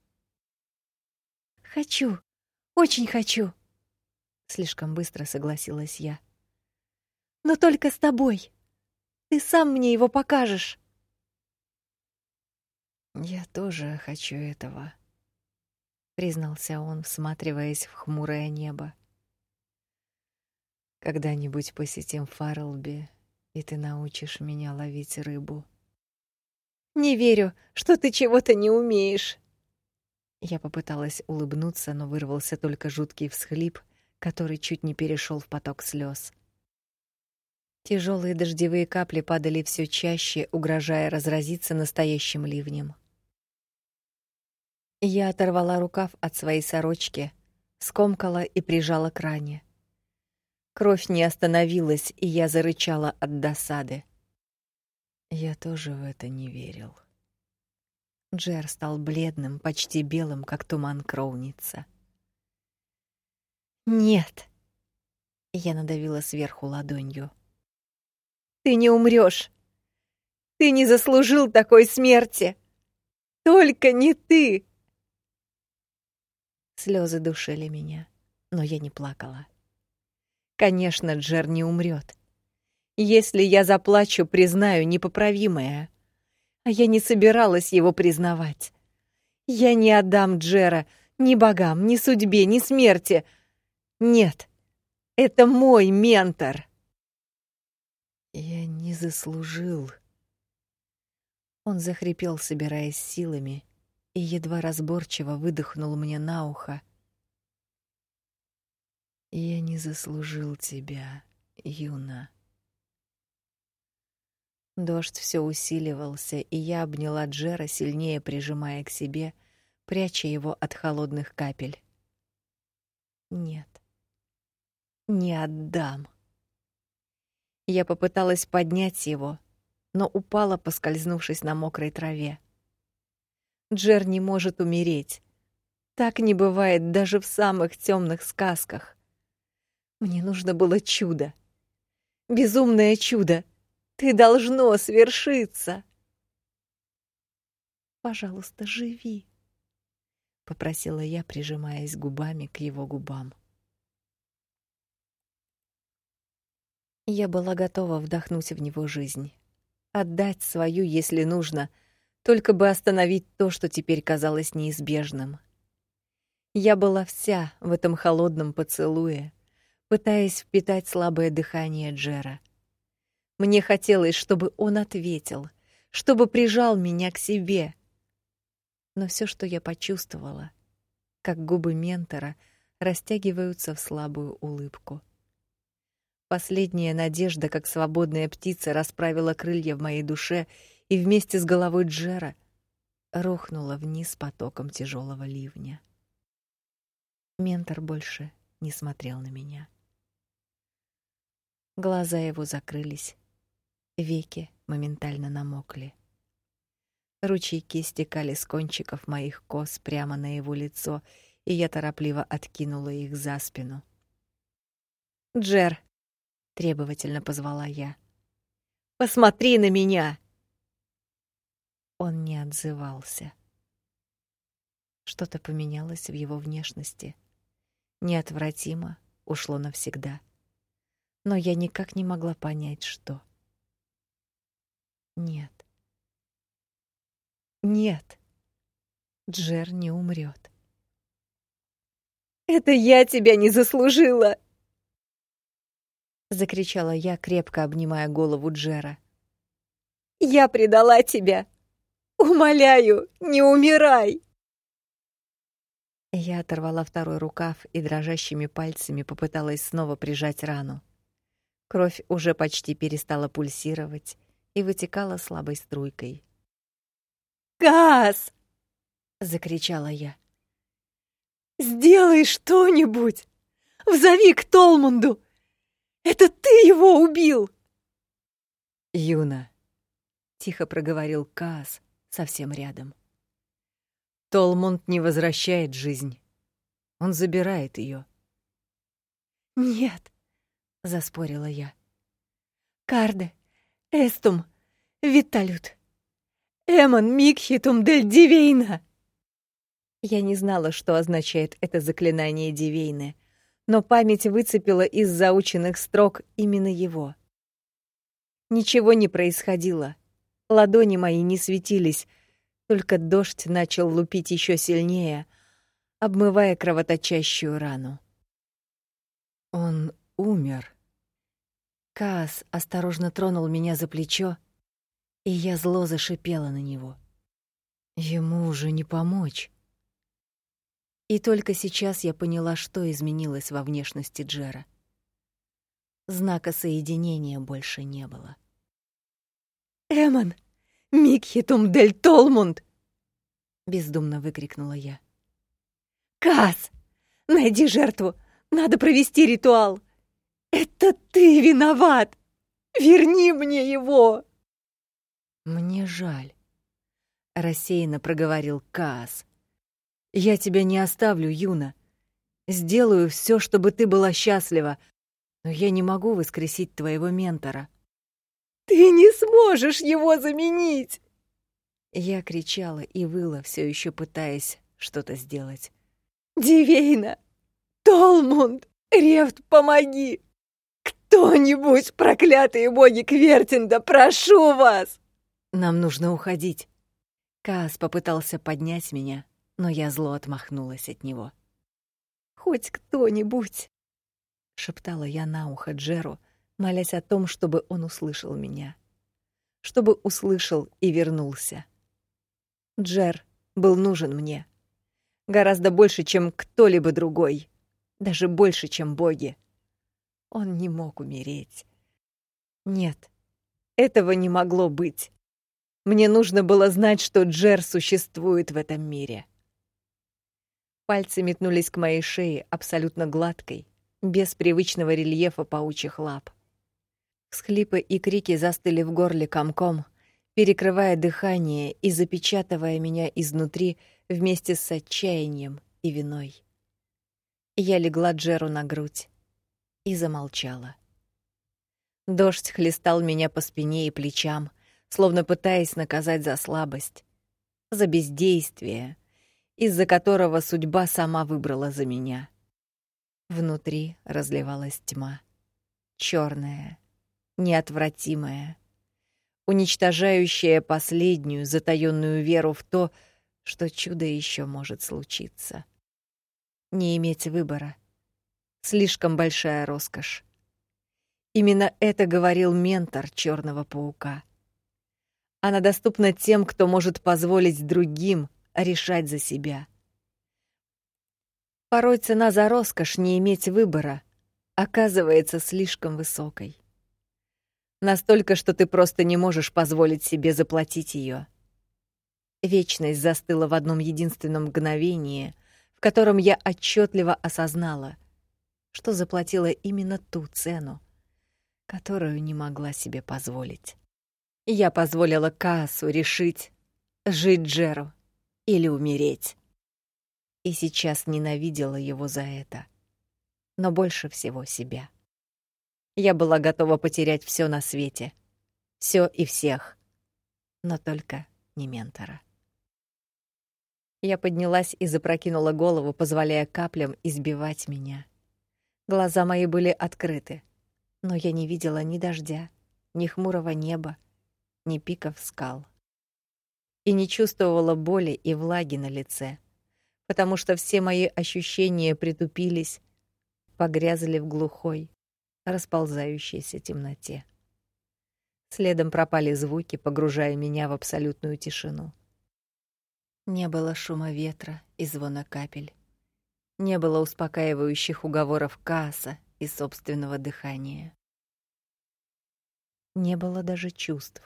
Хочу, очень хочу. Слишком быстро согласилась я. Но только с тобой. Ты сам мне его покажешь. Я тоже хочу этого, признался он, всматриваясь в хмурое небо. Когда-нибудь посетим Фарлби, и ты научишь меня ловить рыбу. Не верю, что ты чего-то не умеешь. Я попыталась улыбнуться, но вырвался только жуткий всхлип, который чуть не перешел в поток слез. Тяжелые дождевые капли падали все чаще, угрожая разразиться настоящим ливнем. Я оторвала рукав от своей сорочки, скомкала и прижала к ране. Кровь не остановилась, и я зарычала от досады. Я тоже в это не верил. Джер стал бледным, почти белым, как туман кровница. Нет. Я надавила сверху ладонью. Ты не умрёшь. Ты не заслужил такой смерти. Только не ты. Слёзы душили меня, но я не плакала. Конечно, Джер не умрёт. Если я заплачу, признаю непоправимое а я не собиралась его признавать. Я не отдам Джера ни богам, ни судьбе, ни смерти. Нет, это мой ментор. Я не заслужил. Он захрипел, собираясь силами, и едва разборчиво выдохнул мне на ухо. Я не заслужил тебя, Юна. Дождь все усиливался, и я обняла Джера, сильнее прижимая к себе, пряча его от холодных капель. Нет. Не отдам. Я попыталась поднять его, но упала, поскользнувшись на мокрой траве. Джер не может умереть. Так не бывает даже в самых темных сказках. Мне нужно было чудо. Безумное чудо ты должно свершиться. Пожалуйста, живи, попросила я, прижимаясь губами к его губам. Я была готова вдохнуть в него жизнь, отдать свою, если нужно, только бы остановить то, что теперь казалось неизбежным. Я была вся в этом холодном поцелуе, пытаясь впитать слабое дыхание Джера. Мне хотелось, чтобы он ответил, чтобы прижал меня к себе. Но все, что я почувствовала, как губы ментора растягиваются в слабую улыбку. Последняя надежда, как свободная птица, расправила крылья в моей душе и вместе с головой Джера рухнула вниз потоком тяжелого ливня. Ментор больше не смотрел на меня. Глаза его закрылись, веки моментально намокли. Ручейки стекали с кончиков моих кос прямо на его лицо, и я торопливо откинула их за спину. "Джер", требовательно позвала я. "Посмотри на меня". Он не отзывался. Что-то поменялось в его внешности. Неотвратимо ушло навсегда. Но я никак не могла понять, что. Нет. Нет. Джер не умрет. Это я тебя не заслужила, закричала я, крепко обнимая голову Джера. Я предала тебя. Умоляю, не умирай. Я оторвала второй рукав и дрожащими пальцами попыталась снова прижать рану. Кровь уже почти перестала пульсировать и вытекала слабой струйкой. «Газ!» — закричала я. «Сделай что-нибудь! Взови к Толмунду! Это ты его убил!» «Юна!» — тихо проговорил Каас совсем рядом. «Толмунд не возвращает жизнь. Он забирает ее. «Нет!» — заспорила я. «Карде, эстум, виталют, Эмон Микхитум дель Дивейна!» Я не знала, что означает это заклинание Дивейны, но память выцепила из заученных строк именно его. Ничего не происходило. Ладони мои не светились, только дождь начал лупить еще сильнее, обмывая кровоточащую рану. Он умер. Каас осторожно тронул меня за плечо, и я зло зашипела на него. Ему уже не помочь. И только сейчас я поняла, что изменилось во внешности Джера. Знака соединения больше не было. «Эмон! Микхитум дель Толмунд!» — бездумно выкрикнула я. «Кас! Найди жертву! Надо провести ритуал! Это ты виноват! Верни мне его!» Мне жаль, рассеянно проговорил Каас. Я тебя не оставлю, Юна. Сделаю все, чтобы ты была счастлива, но я не могу воскресить твоего ментора. Ты не сможешь его заменить. Я кричала и выла, все еще пытаясь что-то сделать. Дивейна, Толмунд, Рефт, помоги! Кто-нибудь, проклятые боги Квертинда, прошу вас! Нам нужно уходить. Каас попытался поднять меня, но я зло отмахнулась от него. Хоть кто-нибудь, шептала я на ухо Джеру, молясь о том, чтобы он услышал меня, чтобы услышал и вернулся. Джер был нужен мне гораздо больше, чем кто-либо другой, даже больше, чем боги. Он не мог умереть. Нет, этого не могло быть. Мне нужно было знать, что Джер существует в этом мире. Пальцы метнулись к моей шее, абсолютно гладкой, без привычного рельефа паучьих лап. Схлипы и крики застыли в горле комком, перекрывая дыхание и запечатывая меня изнутри вместе с отчаянием и виной. Я легла Джеру на грудь и замолчала. Дождь хлестал меня по спине и плечам, словно пытаясь наказать за слабость, за бездействие, из-за которого судьба сама выбрала за меня. Внутри разливалась тьма, черная, неотвратимая, уничтожающая последнюю затаённую веру в то, что чудо еще может случиться. Не иметь выбора слишком большая роскошь. Именно это говорил ментор Черного паука. Она доступна тем, кто может позволить другим решать за себя. Порой цена за роскошь не иметь выбора оказывается слишком высокой. Настолько, что ты просто не можешь позволить себе заплатить ее. Вечность застыла в одном единственном мгновении, в котором я отчетливо осознала, что заплатила именно ту цену, которую не могла себе позволить. Я позволила Каасу решить, жить Джеру или умереть. И сейчас ненавидела его за это. Но больше всего себя. Я была готова потерять все на свете. все и всех. Но только не ментора. Я поднялась и запрокинула голову, позволяя каплям избивать меня. Глаза мои были открыты, но я не видела ни дождя, ни хмурого неба, ни пиков скал. И не чувствовала боли и влаги на лице, потому что все мои ощущения притупились, погрязли в глухой, расползающейся темноте. Следом пропали звуки, погружая меня в абсолютную тишину. Не было шума ветра и звона капель. Не было успокаивающих уговоров Кааса и собственного дыхания. Не было даже чувств.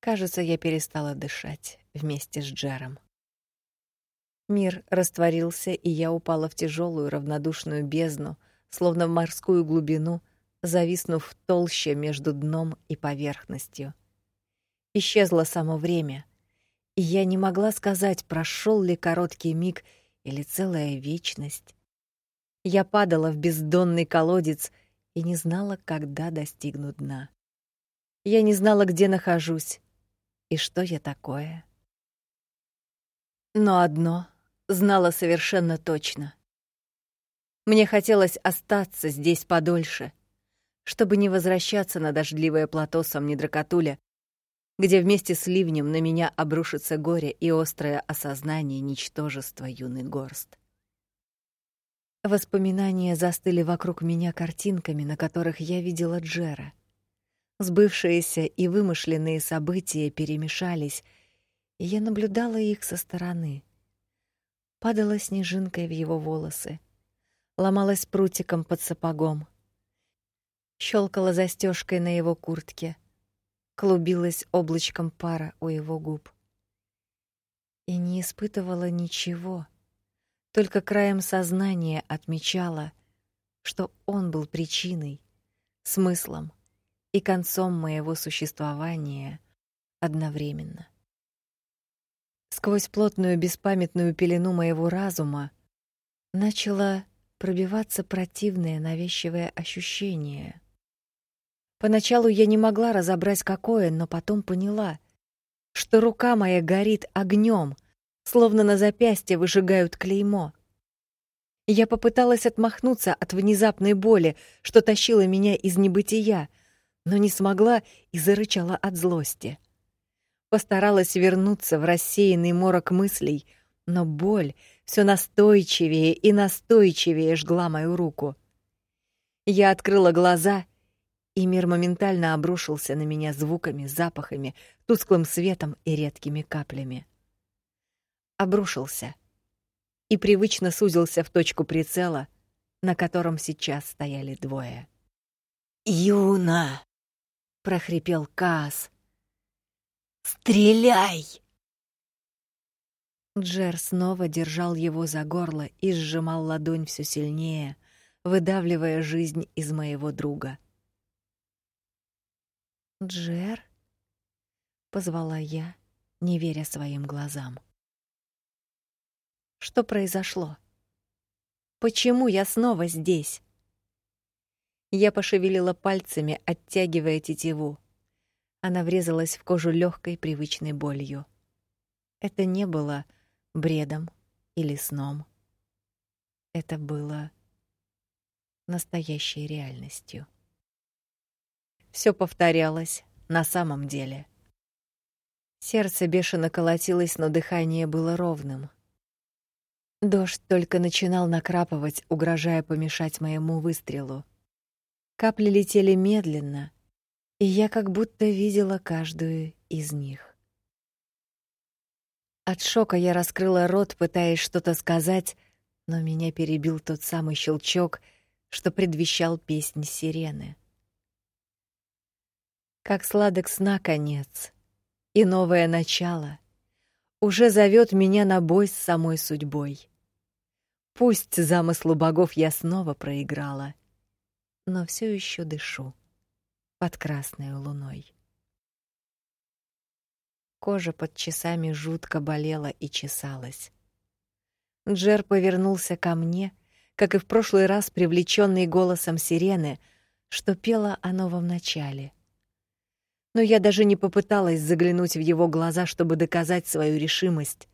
Кажется, я перестала дышать вместе с Джером. Мир растворился, и я упала в тяжелую равнодушную бездну, словно в морскую глубину, зависнув толще между дном и поверхностью. Исчезло само время, и я не могла сказать, прошел ли короткий миг или целая вечность. Я падала в бездонный колодец и не знала, когда достигну дна. Я не знала, где нахожусь и что я такое. Но одно знала совершенно точно. Мне хотелось остаться здесь подольше, чтобы не возвращаться на дождливое плато Сомнидракатуля где вместе с ливнем на меня обрушится горе и острое осознание ничтожества юный горст. Воспоминания застыли вокруг меня картинками, на которых я видела Джера. Сбывшиеся и вымышленные события перемешались, и я наблюдала их со стороны. Падала снежинкой в его волосы, ломалась прутиком под сапогом, щелкала застежкой на его куртке, клубилась облачком пара у его губ. И не испытывала ничего, только краем сознания отмечала, что он был причиной, смыслом и концом моего существования одновременно. Сквозь плотную беспамятную пелену моего разума начало пробиваться противное навязчивое ощущение, Поначалу я не могла разобрать какое, но потом поняла, что рука моя горит огнем, словно на запястье выжигают клеймо. Я попыталась отмахнуться от внезапной боли, что тащила меня из небытия, но не смогла и зарычала от злости. Постаралась вернуться в рассеянный морок мыслей, но боль все настойчивее и настойчивее жгла мою руку. Я открыла глаза и мир моментально обрушился на меня звуками, запахами, тусклым светом и редкими каплями. Обрушился и привычно сузился в точку прицела, на котором сейчас стояли двое. «Юна!» — прохрипел Каас. «Стреляй!» Джер снова держал его за горло и сжимал ладонь все сильнее, выдавливая жизнь из моего друга. «Джер?» — позвала я, не веря своим глазам. «Что произошло? Почему я снова здесь?» Я пошевелила пальцами, оттягивая тетиву. Она врезалась в кожу легкой привычной болью. Это не было бредом или сном. Это было настоящей реальностью. Все повторялось на самом деле. Сердце бешено колотилось, но дыхание было ровным. Дождь только начинал накрапывать, угрожая помешать моему выстрелу. Капли летели медленно, и я как будто видела каждую из них. От шока я раскрыла рот, пытаясь что-то сказать, но меня перебил тот самый щелчок, что предвещал песнь сирены. Как сладок сна конец и новое начало уже зовет меня на бой с самой судьбой. Пусть замыслу богов я снова проиграла. но все еще дышу под красной луной. Кожа под часами жутко болела и чесалась. Джер повернулся ко мне, как и в прошлый раз, привлеченный голосом сирены, что пела о новом начале. Но я даже не попыталась заглянуть в его глаза, чтобы доказать свою решимость.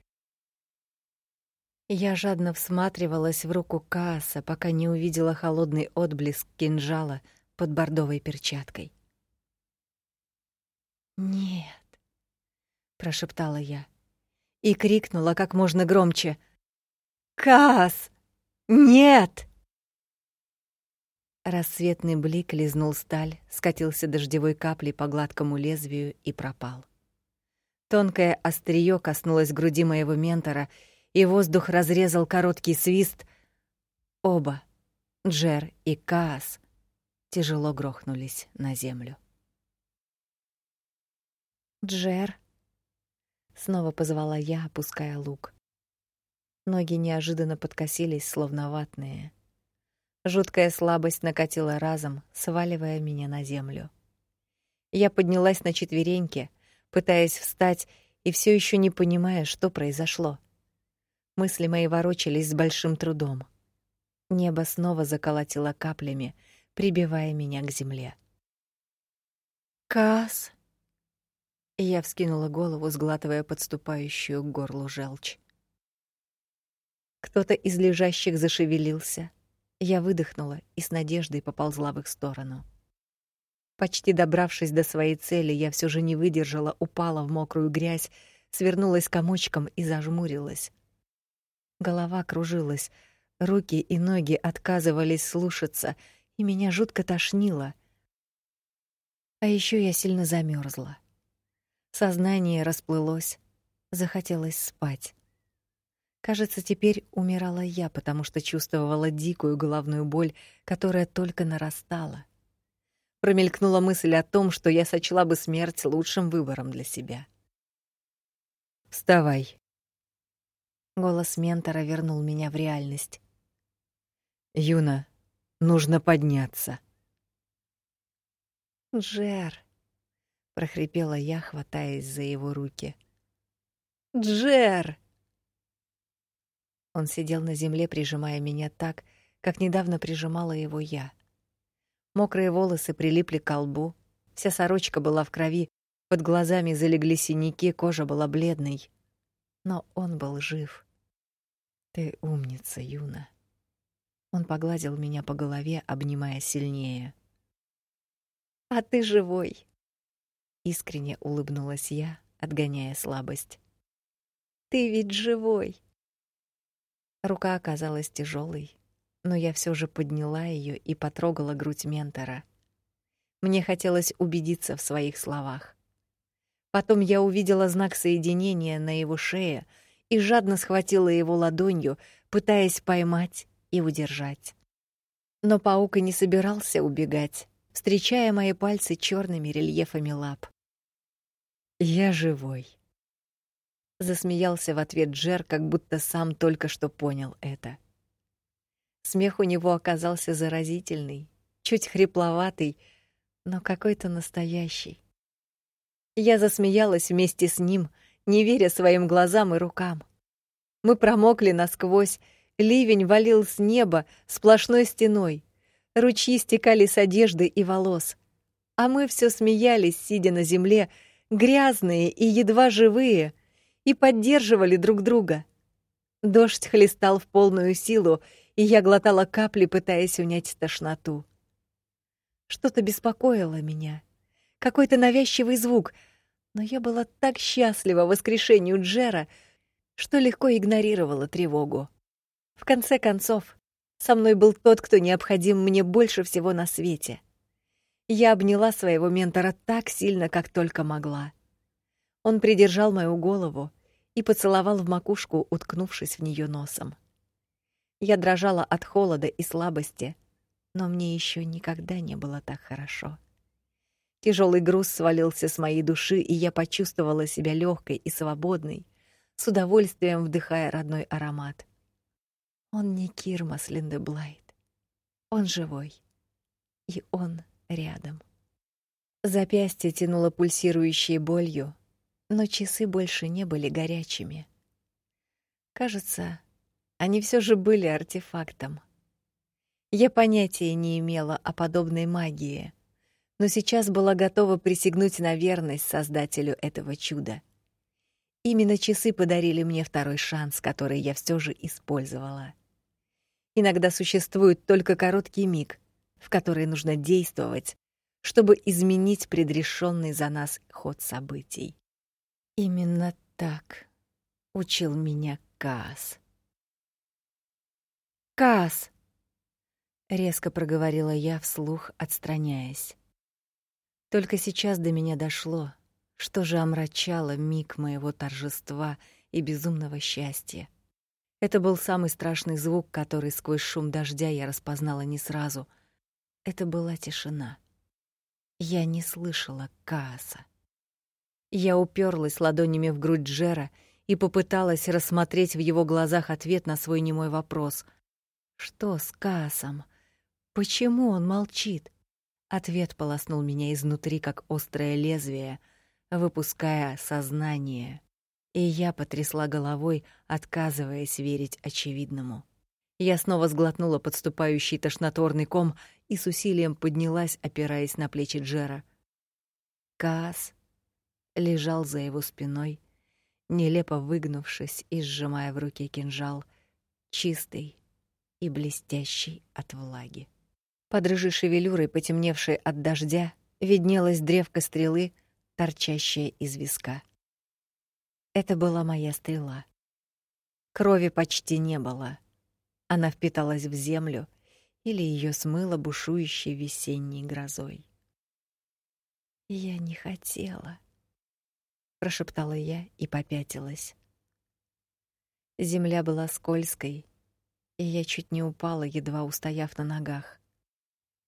Я жадно всматривалась в руку Кааса, пока не увидела холодный отблеск кинжала под бордовой перчаткой. «Нет», — прошептала я и крикнула как можно громче. «Каас! Нет!» Рассветный блик лизнул сталь, скатился дождевой каплей по гладкому лезвию и пропал. Тонкое острие коснулось груди моего ментора — и воздух разрезал короткий свист. Оба, Джер и Каас, тяжело грохнулись на землю. «Джер!» — снова позвала я, опуская лук. Ноги неожиданно подкосились, словно ватные. Жуткая слабость накатила разом, сваливая меня на землю. Я поднялась на четвереньки, пытаясь встать и все еще не понимая, что произошло. Мысли мои ворочались с большим трудом. Небо снова заколотило каплями, прибивая меня к земле. Кас. Я вскинула голову, сглатывая подступающую к горлу желчь. Кто-то из лежащих зашевелился. Я выдохнула и с надеждой поползла в их сторону. Почти добравшись до своей цели, я все же не выдержала, упала в мокрую грязь, свернулась комочком и зажмурилась. Голова кружилась, руки и ноги отказывались слушаться, и меня жутко тошнило. А еще я сильно замерзла. Сознание расплылось, захотелось спать. Кажется, теперь умирала я, потому что чувствовала дикую головную боль, которая только нарастала. Промелькнула мысль о том, что я сочла бы смерть лучшим выбором для себя. «Вставай», Голос ментора вернул меня в реальность. Юна, нужно подняться. Джер, прохрипела я, хватаясь за его руки. Джер. Он сидел на земле, прижимая меня так, как недавно прижимала его я. Мокрые волосы прилипли к лбу, вся сорочка была в крови, под глазами залегли синяки, кожа была бледной, но он был жив. Ты умница, Юна. Он погладил меня по голове, обнимая сильнее. А ты живой. Искренне улыбнулась я, отгоняя слабость. Ты ведь живой. Рука оказалась тяжелой, но я все же подняла ее и потрогала грудь ментора. Мне хотелось убедиться в своих словах. Потом я увидела знак соединения на его шее, и жадно схватила его ладонью, пытаясь поймать и удержать. Но паук и не собирался убегать, встречая мои пальцы черными рельефами лап. «Я живой», — засмеялся в ответ Джер, как будто сам только что понял это. Смех у него оказался заразительный, чуть хрипловатый, но какой-то настоящий. Я засмеялась вместе с ним, не веря своим глазам и рукам. Мы промокли насквозь, ливень валил с неба сплошной стеной, ручьи стекали с одежды и волос, а мы все смеялись, сидя на земле, грязные и едва живые, и поддерживали друг друга. Дождь хлестал в полную силу, и я глотала капли, пытаясь унять тошноту. Что-то беспокоило меня. Какой-то навязчивый звук — но я была так счастлива воскрешению Джера, что легко игнорировала тревогу. В конце концов, со мной был тот, кто необходим мне больше всего на свете. Я обняла своего ментора так сильно, как только могла. Он придержал мою голову и поцеловал в макушку, уткнувшись в нее носом. Я дрожала от холода и слабости, но мне еще никогда не было так хорошо. Тяжелый груз свалился с моей души, и я почувствовала себя легкой и свободной, с удовольствием вдыхая родной аромат. Он не Кирмас Линдеблайт. Он живой. он рядом. Запястье тянуло пульсирующей болью, но часы больше не были горячими. Кажется, они все же были артефактом. Я понятия не имела о подобной магии, но сейчас была готова присягнуть на верность создателю этого чуда. Именно часы подарили мне второй шанс, который я все же использовала. Иногда существует только короткий миг, в который нужно действовать, чтобы изменить предрешенный за нас ход событий. Именно так учил меня Каас. Каас, резко проговорила я вслух, отстраняясь. Только сейчас до меня дошло, что же омрачало миг моего торжества и безумного счастья. Это был самый страшный звук, который сквозь шум дождя я распознала не сразу. Это была тишина. Я не слышала Кааса. Я уперлась ладонями в грудь Джера и попыталась рассмотреть в его глазах ответ на свой немой вопрос. Что с Каасом? Почему он молчит? Ответ полоснул меня изнутри, как острое лезвие, выпуская сознание. И я потрясла головой, отказываясь верить очевидному. Я снова сглотнула подступающий тошнотворный ком и с усилием поднялась, опираясь на плечи Джера. Каас лежал за его спиной, нелепо выгнувшись и сжимая в руке кинжал, чистый и блестящий от влаги. Под рыжей шевелюрой, потемневшей от дождя, виднелась древко стрелы, торчащая из виска. Это была моя стрела. Крови почти не было. Она впиталась в землю или ее смыло бушующей весенней грозой. Я не хотела, прошептала я и попятилась. Земля была скользкой, и я чуть не упала, едва устояв на ногах.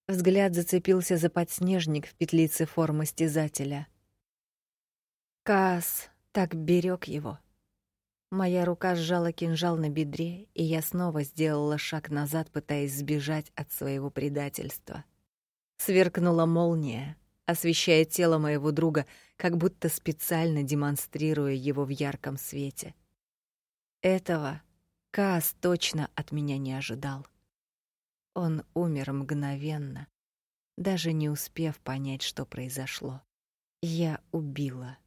Взгляд зацепился за подснежник в петлице формы стезателя. Кас так берег его. Моя рука сжала кинжал на бедре, и я снова сделала шаг назад, пытаясь сбежать от своего предательства. Сверкнула молния, освещая тело моего друга, как будто специально демонстрируя его в ярком свете. Этого Кас точно от меня не ожидал. Он умер мгновенно, даже не успев понять, что произошло. Я убила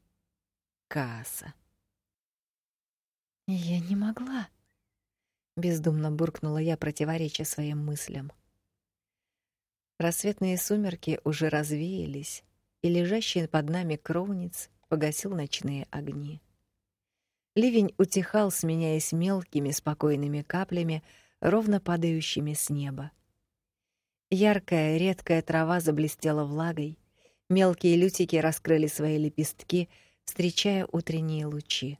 Кааса. Я не могла, бездумно буркнула я, противореча своим мыслям. Рассветные сумерки уже развеялись, и лежащий под нами кровниц погасил ночные огни. Ливень утихал, сменяясь мелкими спокойными каплями, ровно падающими с неба. Яркая, редкая трава заблестела влагой, мелкие лютики раскрыли свои лепестки, встречая утренние лучи.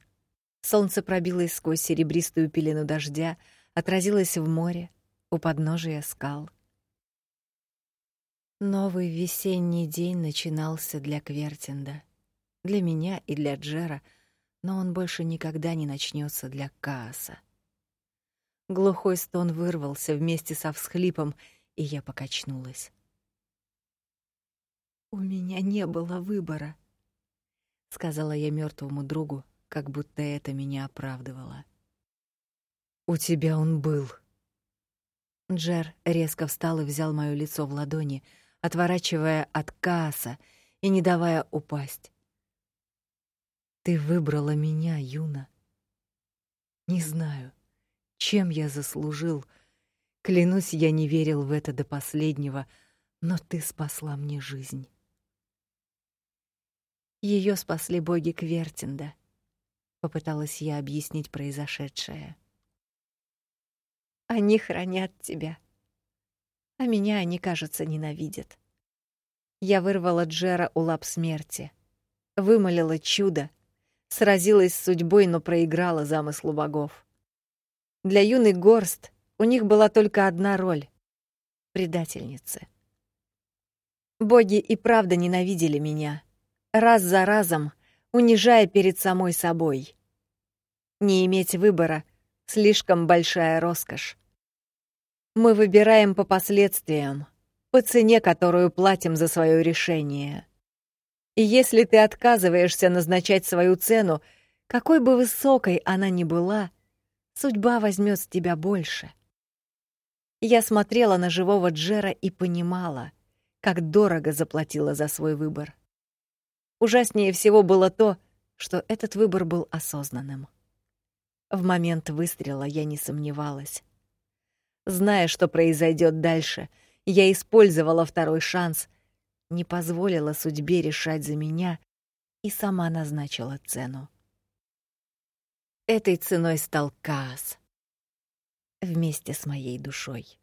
Солнце пробилось сквозь серебристую пелену дождя, отразилось в море, у подножия скал. Новый весенний день начинался для Квертинда, для меня и для Джера, но он больше никогда не начнется для Кааса. Глухой стон вырвался вместе со всхлипом, и я покачнулась. У меня не было выбора, сказала я мертвому другу, как будто это меня оправдывало. У тебя он был. Джер резко встал и взял моё лицо в ладони, отворачивая от Кааса и не давая упасть. Ты выбрала меня, Юна. Не знаю, чем я заслужил, Клянусь, я не верил в это до последнего, но ты спасла мне жизнь. Ее спасли боги Квертинда. Попыталась я объяснить произошедшее. Они хранят тебя, а меня они, кажется, ненавидят. Я вырвала Джера у лап смерти, вымолила чудо, сразилась с судьбой, но проиграла замыслу богов. Для юной горст у них была только одна роль — предательницы. Боги и правда ненавидели меня, раз за разом унижая перед самой собой. Не иметь выбора — слишком большая роскошь. Мы выбираем по последствиям, по цене, которую платим за свое решение. И если ты отказываешься назначать свою цену, какой бы высокой она ни была, судьба возьмет с тебя больше. Я смотрела на живого Джера и понимала, как дорого заплатила за свой выбор. Ужаснее всего было то, что этот выбор был осознанным. В момент выстрела я не сомневалась. Зная, что произойдет дальше, я использовала второй шанс, не позволила судьбе решать за меня и сама назначила цену. Этой ценой стал Каас вместе с моей душой.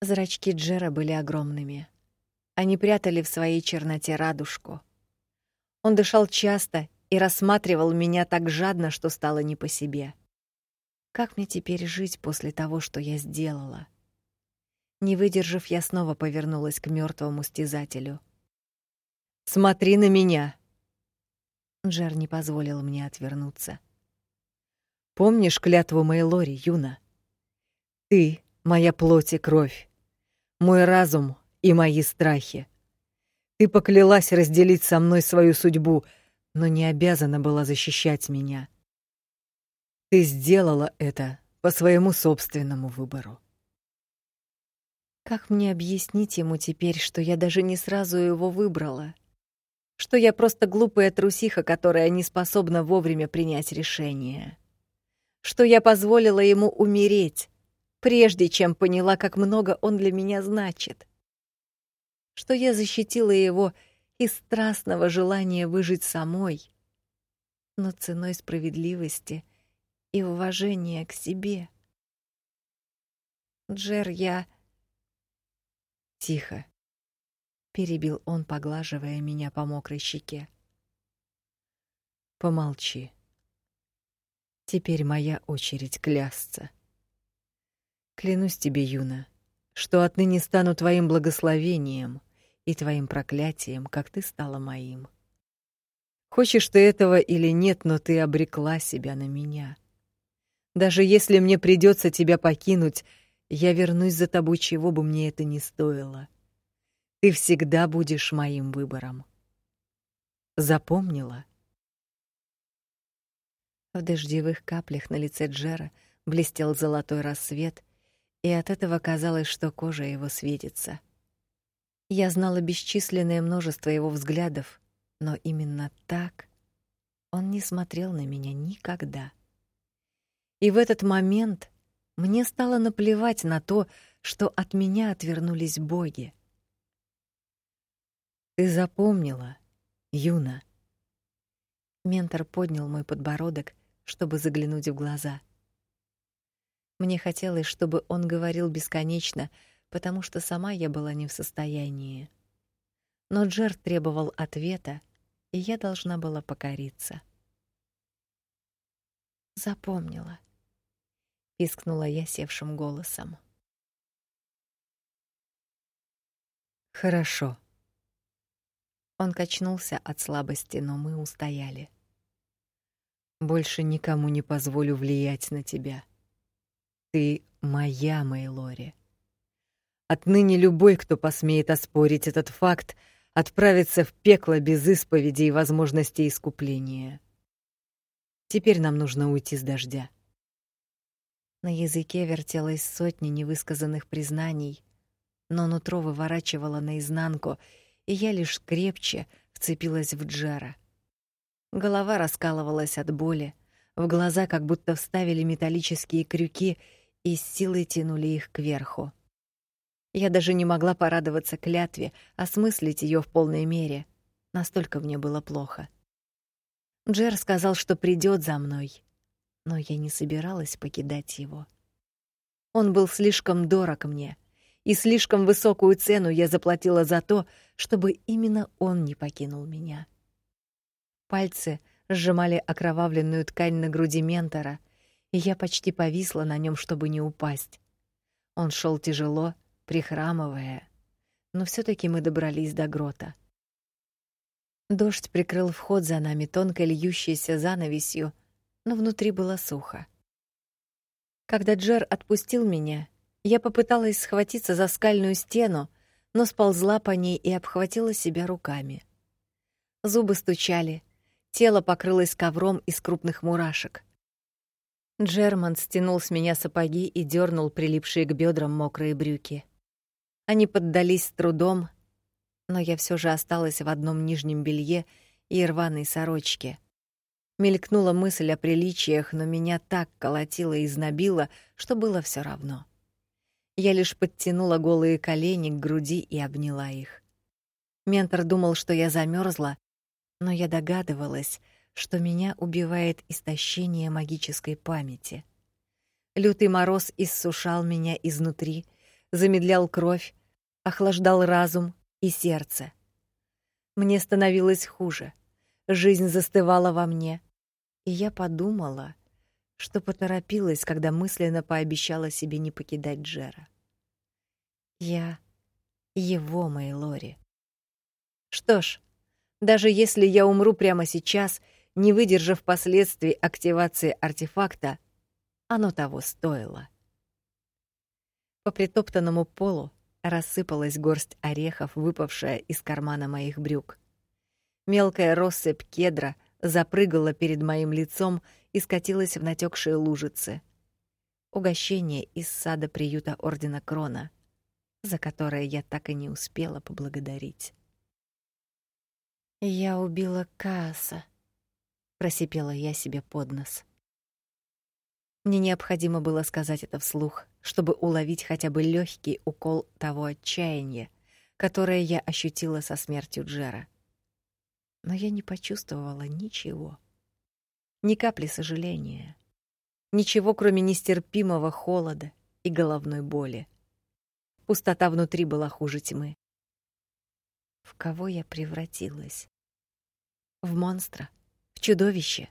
Зрачки Джера были огромными. Они прятали в своей черноте радужку. Он дышал часто и рассматривал меня так жадно, что стало не по себе. Как мне теперь жить после того, что я сделала? Не выдержав, я снова повернулась к мертвому стезателю. Смотри на меня. Джер не позволил мне отвернуться. Помнишь клятву Мейлори, Юна? Ты моя плоть и кровь, мой разум и мои страхи. Ты поклялась разделить со мной свою судьбу, но не обязана была защищать меня. Ты сделала это по своему собственному выбору. Как мне объяснить ему теперь, что я даже не сразу его выбрала? Что я просто глупая трусиха, которая не способна вовремя принять решение? Что я позволила ему умереть, прежде чем поняла, как много он для меня значит? Что я защитила его из страстного желания выжить самой, но ценой справедливости — и уважение к себе. Джер, я Тихо, перебил он, поглаживая меня по мокрой щеке. Помолчи. Теперь моя очередь клясться. Клянусь тебе, Юна, что отныне стану твоим благословением и твоим проклятием, как ты стала моим. Хочешь ты этого или нет, но ты обрекла себя на меня. Даже если мне придется тебя покинуть, я вернусь за тобой, чего бы мне это ни стоило. Ты всегда будешь моим выбором. Запомнила? В дождевых каплях на лице Джера блестел золотой рассвет, и от этого казалось, что кожа его светится. Я знала бесчисленное множество его взглядов, но именно так он не смотрел на меня никогда. И в этот момент мне стало наплевать на то, что от меня отвернулись боги. Ты запомнила, Юна? Ментор поднял мой подбородок, чтобы заглянуть в глаза. Мне хотелось, чтобы он говорил бесконечно, потому что сама я была не в состоянии. Но Джер требовал ответа, и я должна была покориться. Запомнила пискнула я севшим голосом. Хорошо. Он качнулся от слабости, но мы устояли. Больше никому не позволю влиять на тебя. Ты моя, Мейлори. Отныне любой, кто посмеет оспорить этот факт, отправится в пекло без исповеди и возможности искупления. Теперь нам нужно уйти с дождя. На языке вертелось сотни невысказанных признаний, но нутро выворачивало наизнанку, и я лишь крепче вцепилась в Джера. Голова раскалывалась от боли, в глаза как будто вставили металлические крюки и с силой тянули их кверху. Я даже не могла порадоваться клятве, осмыслить ее в полной мере. Настолько мне было плохо. Джер сказал, что придет за мной, но я не собиралась покидать его. Он был слишком дорог мне, и слишком высокую цену я заплатила за то, чтобы именно он не покинул меня. Пальцы сжимали окровавленную ткань на груди ментора, и я почти повисла на нем, чтобы не упасть. Он шел тяжело, прихрамывая, но все таки мы добрались до грота. Дождь прикрыл вход за нами тонко льющейся занавесью, но внутри было сухо. Когда Джер отпустил меня, Я попыталась схватиться за скальную стену, но сползла по ней и обхватила себя руками. Зубы стучали, тело покрылось ковром из крупных мурашек. Джерман стянул с меня сапоги и дернул прилипшие к бедрам мокрые брюки. Они поддались с трудом, но я все же осталась в одном нижнем белье и рваной сорочке. Мелькнула мысль о приличиях, но меня так колотило и знобило, что было все равно. Я лишь подтянула голые колени к груди и обняла их. Ментор думал, что я замерзла, но я догадывалась, что меня убивает истощение магической памяти. Лютый мороз иссушал меня изнутри, замедлял кровь, охлаждал разум и сердце. Мне становилось хуже. Жизнь застывала во мне, и я подумала, что поторопилась, когда мысленно пообещала себе не покидать Джера. Я его, Мэйлори. Что ж, даже если я умру прямо сейчас, не выдержав последствий активации артефакта, оно того стоило. По притоптанному полу рассыпалась горсть орехов, выпавшая из кармана моих брюк. Мелкая россыпь кедра запрыгала перед моим лицом и скатилась в натекшие лужицы. Угощение из сада приюта ордена Крона, за которое я так и не успела поблагодарить. Я убила Каса, просипела я себе под нос. Мне необходимо было сказать это вслух, чтобы уловить хотя бы легкий укол того отчаяния, которое я ощутила со смертью Джера. Но я не почувствовала ничего. Ни капли сожаления. Ничего, кроме нестерпимого холода и головной боли. Пустота внутри была хуже тьмы. В кого я превратилась? В монстра, в чудовище,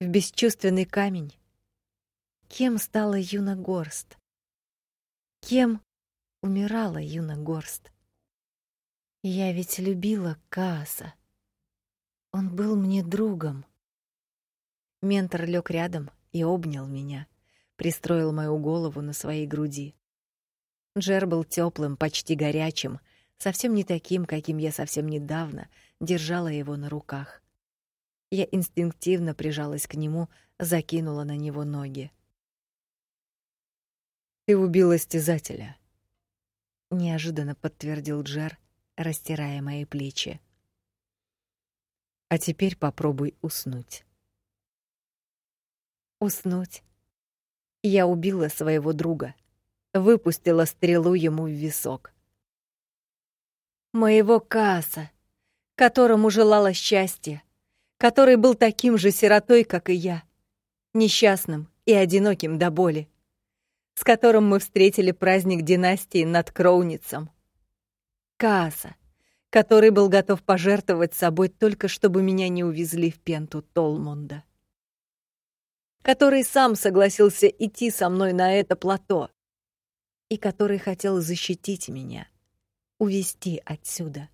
в бесчувственный камень, Кем стала Юна Горст? Кем умирала Юна Горст? Я ведь любила Кааса. Он был мне другом. Ментор лег рядом и обнял меня, пристроил мою голову на своей груди. Джер был теплым, почти горячим, совсем не таким, каким я совсем недавно держала его на руках. Я инстинктивно прижалась к нему, закинула на него ноги. Ты убила стезателя, неожиданно подтвердил Джер, растирая мои плечи. А теперь попробуй уснуть. Уснуть. Я убила своего друга, выпустила стрелу ему в висок. Моего Каса, которому желала счастья, который был таким же сиротой, как и я, несчастным и одиноким до боли с которым мы встретили праздник династии над Кроуницем. Кааса, который был готов пожертвовать собой только чтобы меня не увезли в пенту Толмонда. Который сам согласился идти со мной на это плато и который хотел защитить меня, увести отсюда.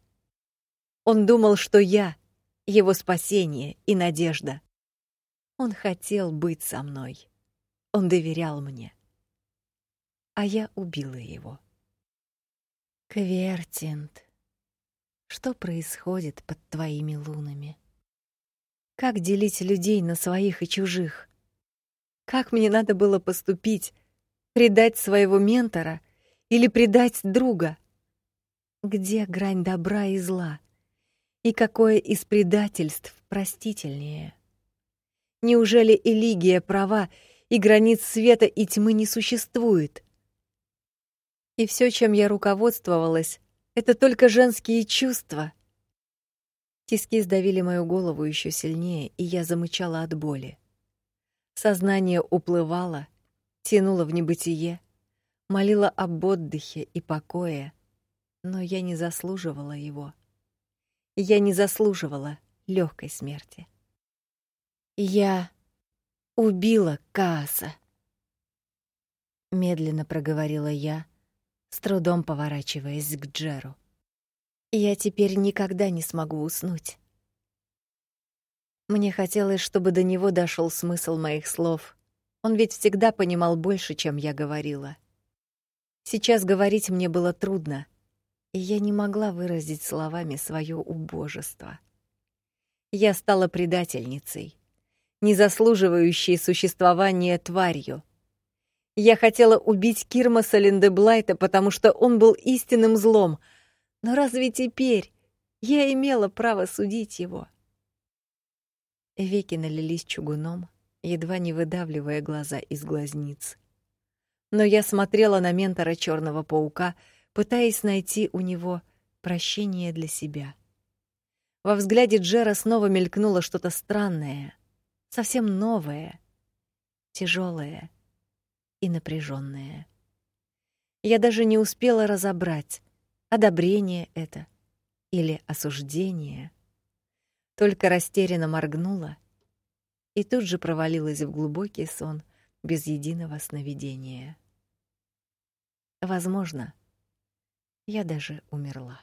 Он думал, что я — его спасение и надежда. Он хотел быть со мной. Он доверял мне а я убила его. Квертинт, что происходит под твоими лунами? Как делить людей на своих и чужих? Как мне надо было поступить? Предать своего ментора или предать друга? Где грань добра и зла? И какое из предательств простительнее? Неужели Элигия права, и границ света и тьмы не существует? И все, чем я руководствовалась, это только женские чувства. Тиски сдавили мою голову еще сильнее, и я замычала от боли. Сознание уплывало, тянуло в небытие, молило об отдыхе и покое, но я не заслуживала его. Я не заслуживала легкой смерти. Я убила Кааса. Медленно проговорила я, с трудом поворачиваясь к Джеру. Я теперь никогда не смогу уснуть. Мне хотелось, чтобы до него дошел смысл моих слов. Он ведь всегда понимал больше, чем я говорила. Сейчас говорить мне было трудно, и я не могла выразить словами свое убожество. Я стала предательницей, не заслуживающей существования тварью. Я хотела убить Кирмаса Линдеблайта, потому что он был истинным злом. Но разве теперь я имела право судить его? Веки налились чугуном, едва не выдавливая глаза из глазниц. Но я смотрела на ментора черного паука, пытаясь найти у него прощение для себя. Во взгляде Джера снова мелькнуло что-то странное, совсем новое, тяжелое и напряженное. Я даже не успела разобрать, одобрение это или осуждение. Только растерянно моргнула и тут же провалилась в глубокий сон без единого сновидения. Возможно, я даже умерла.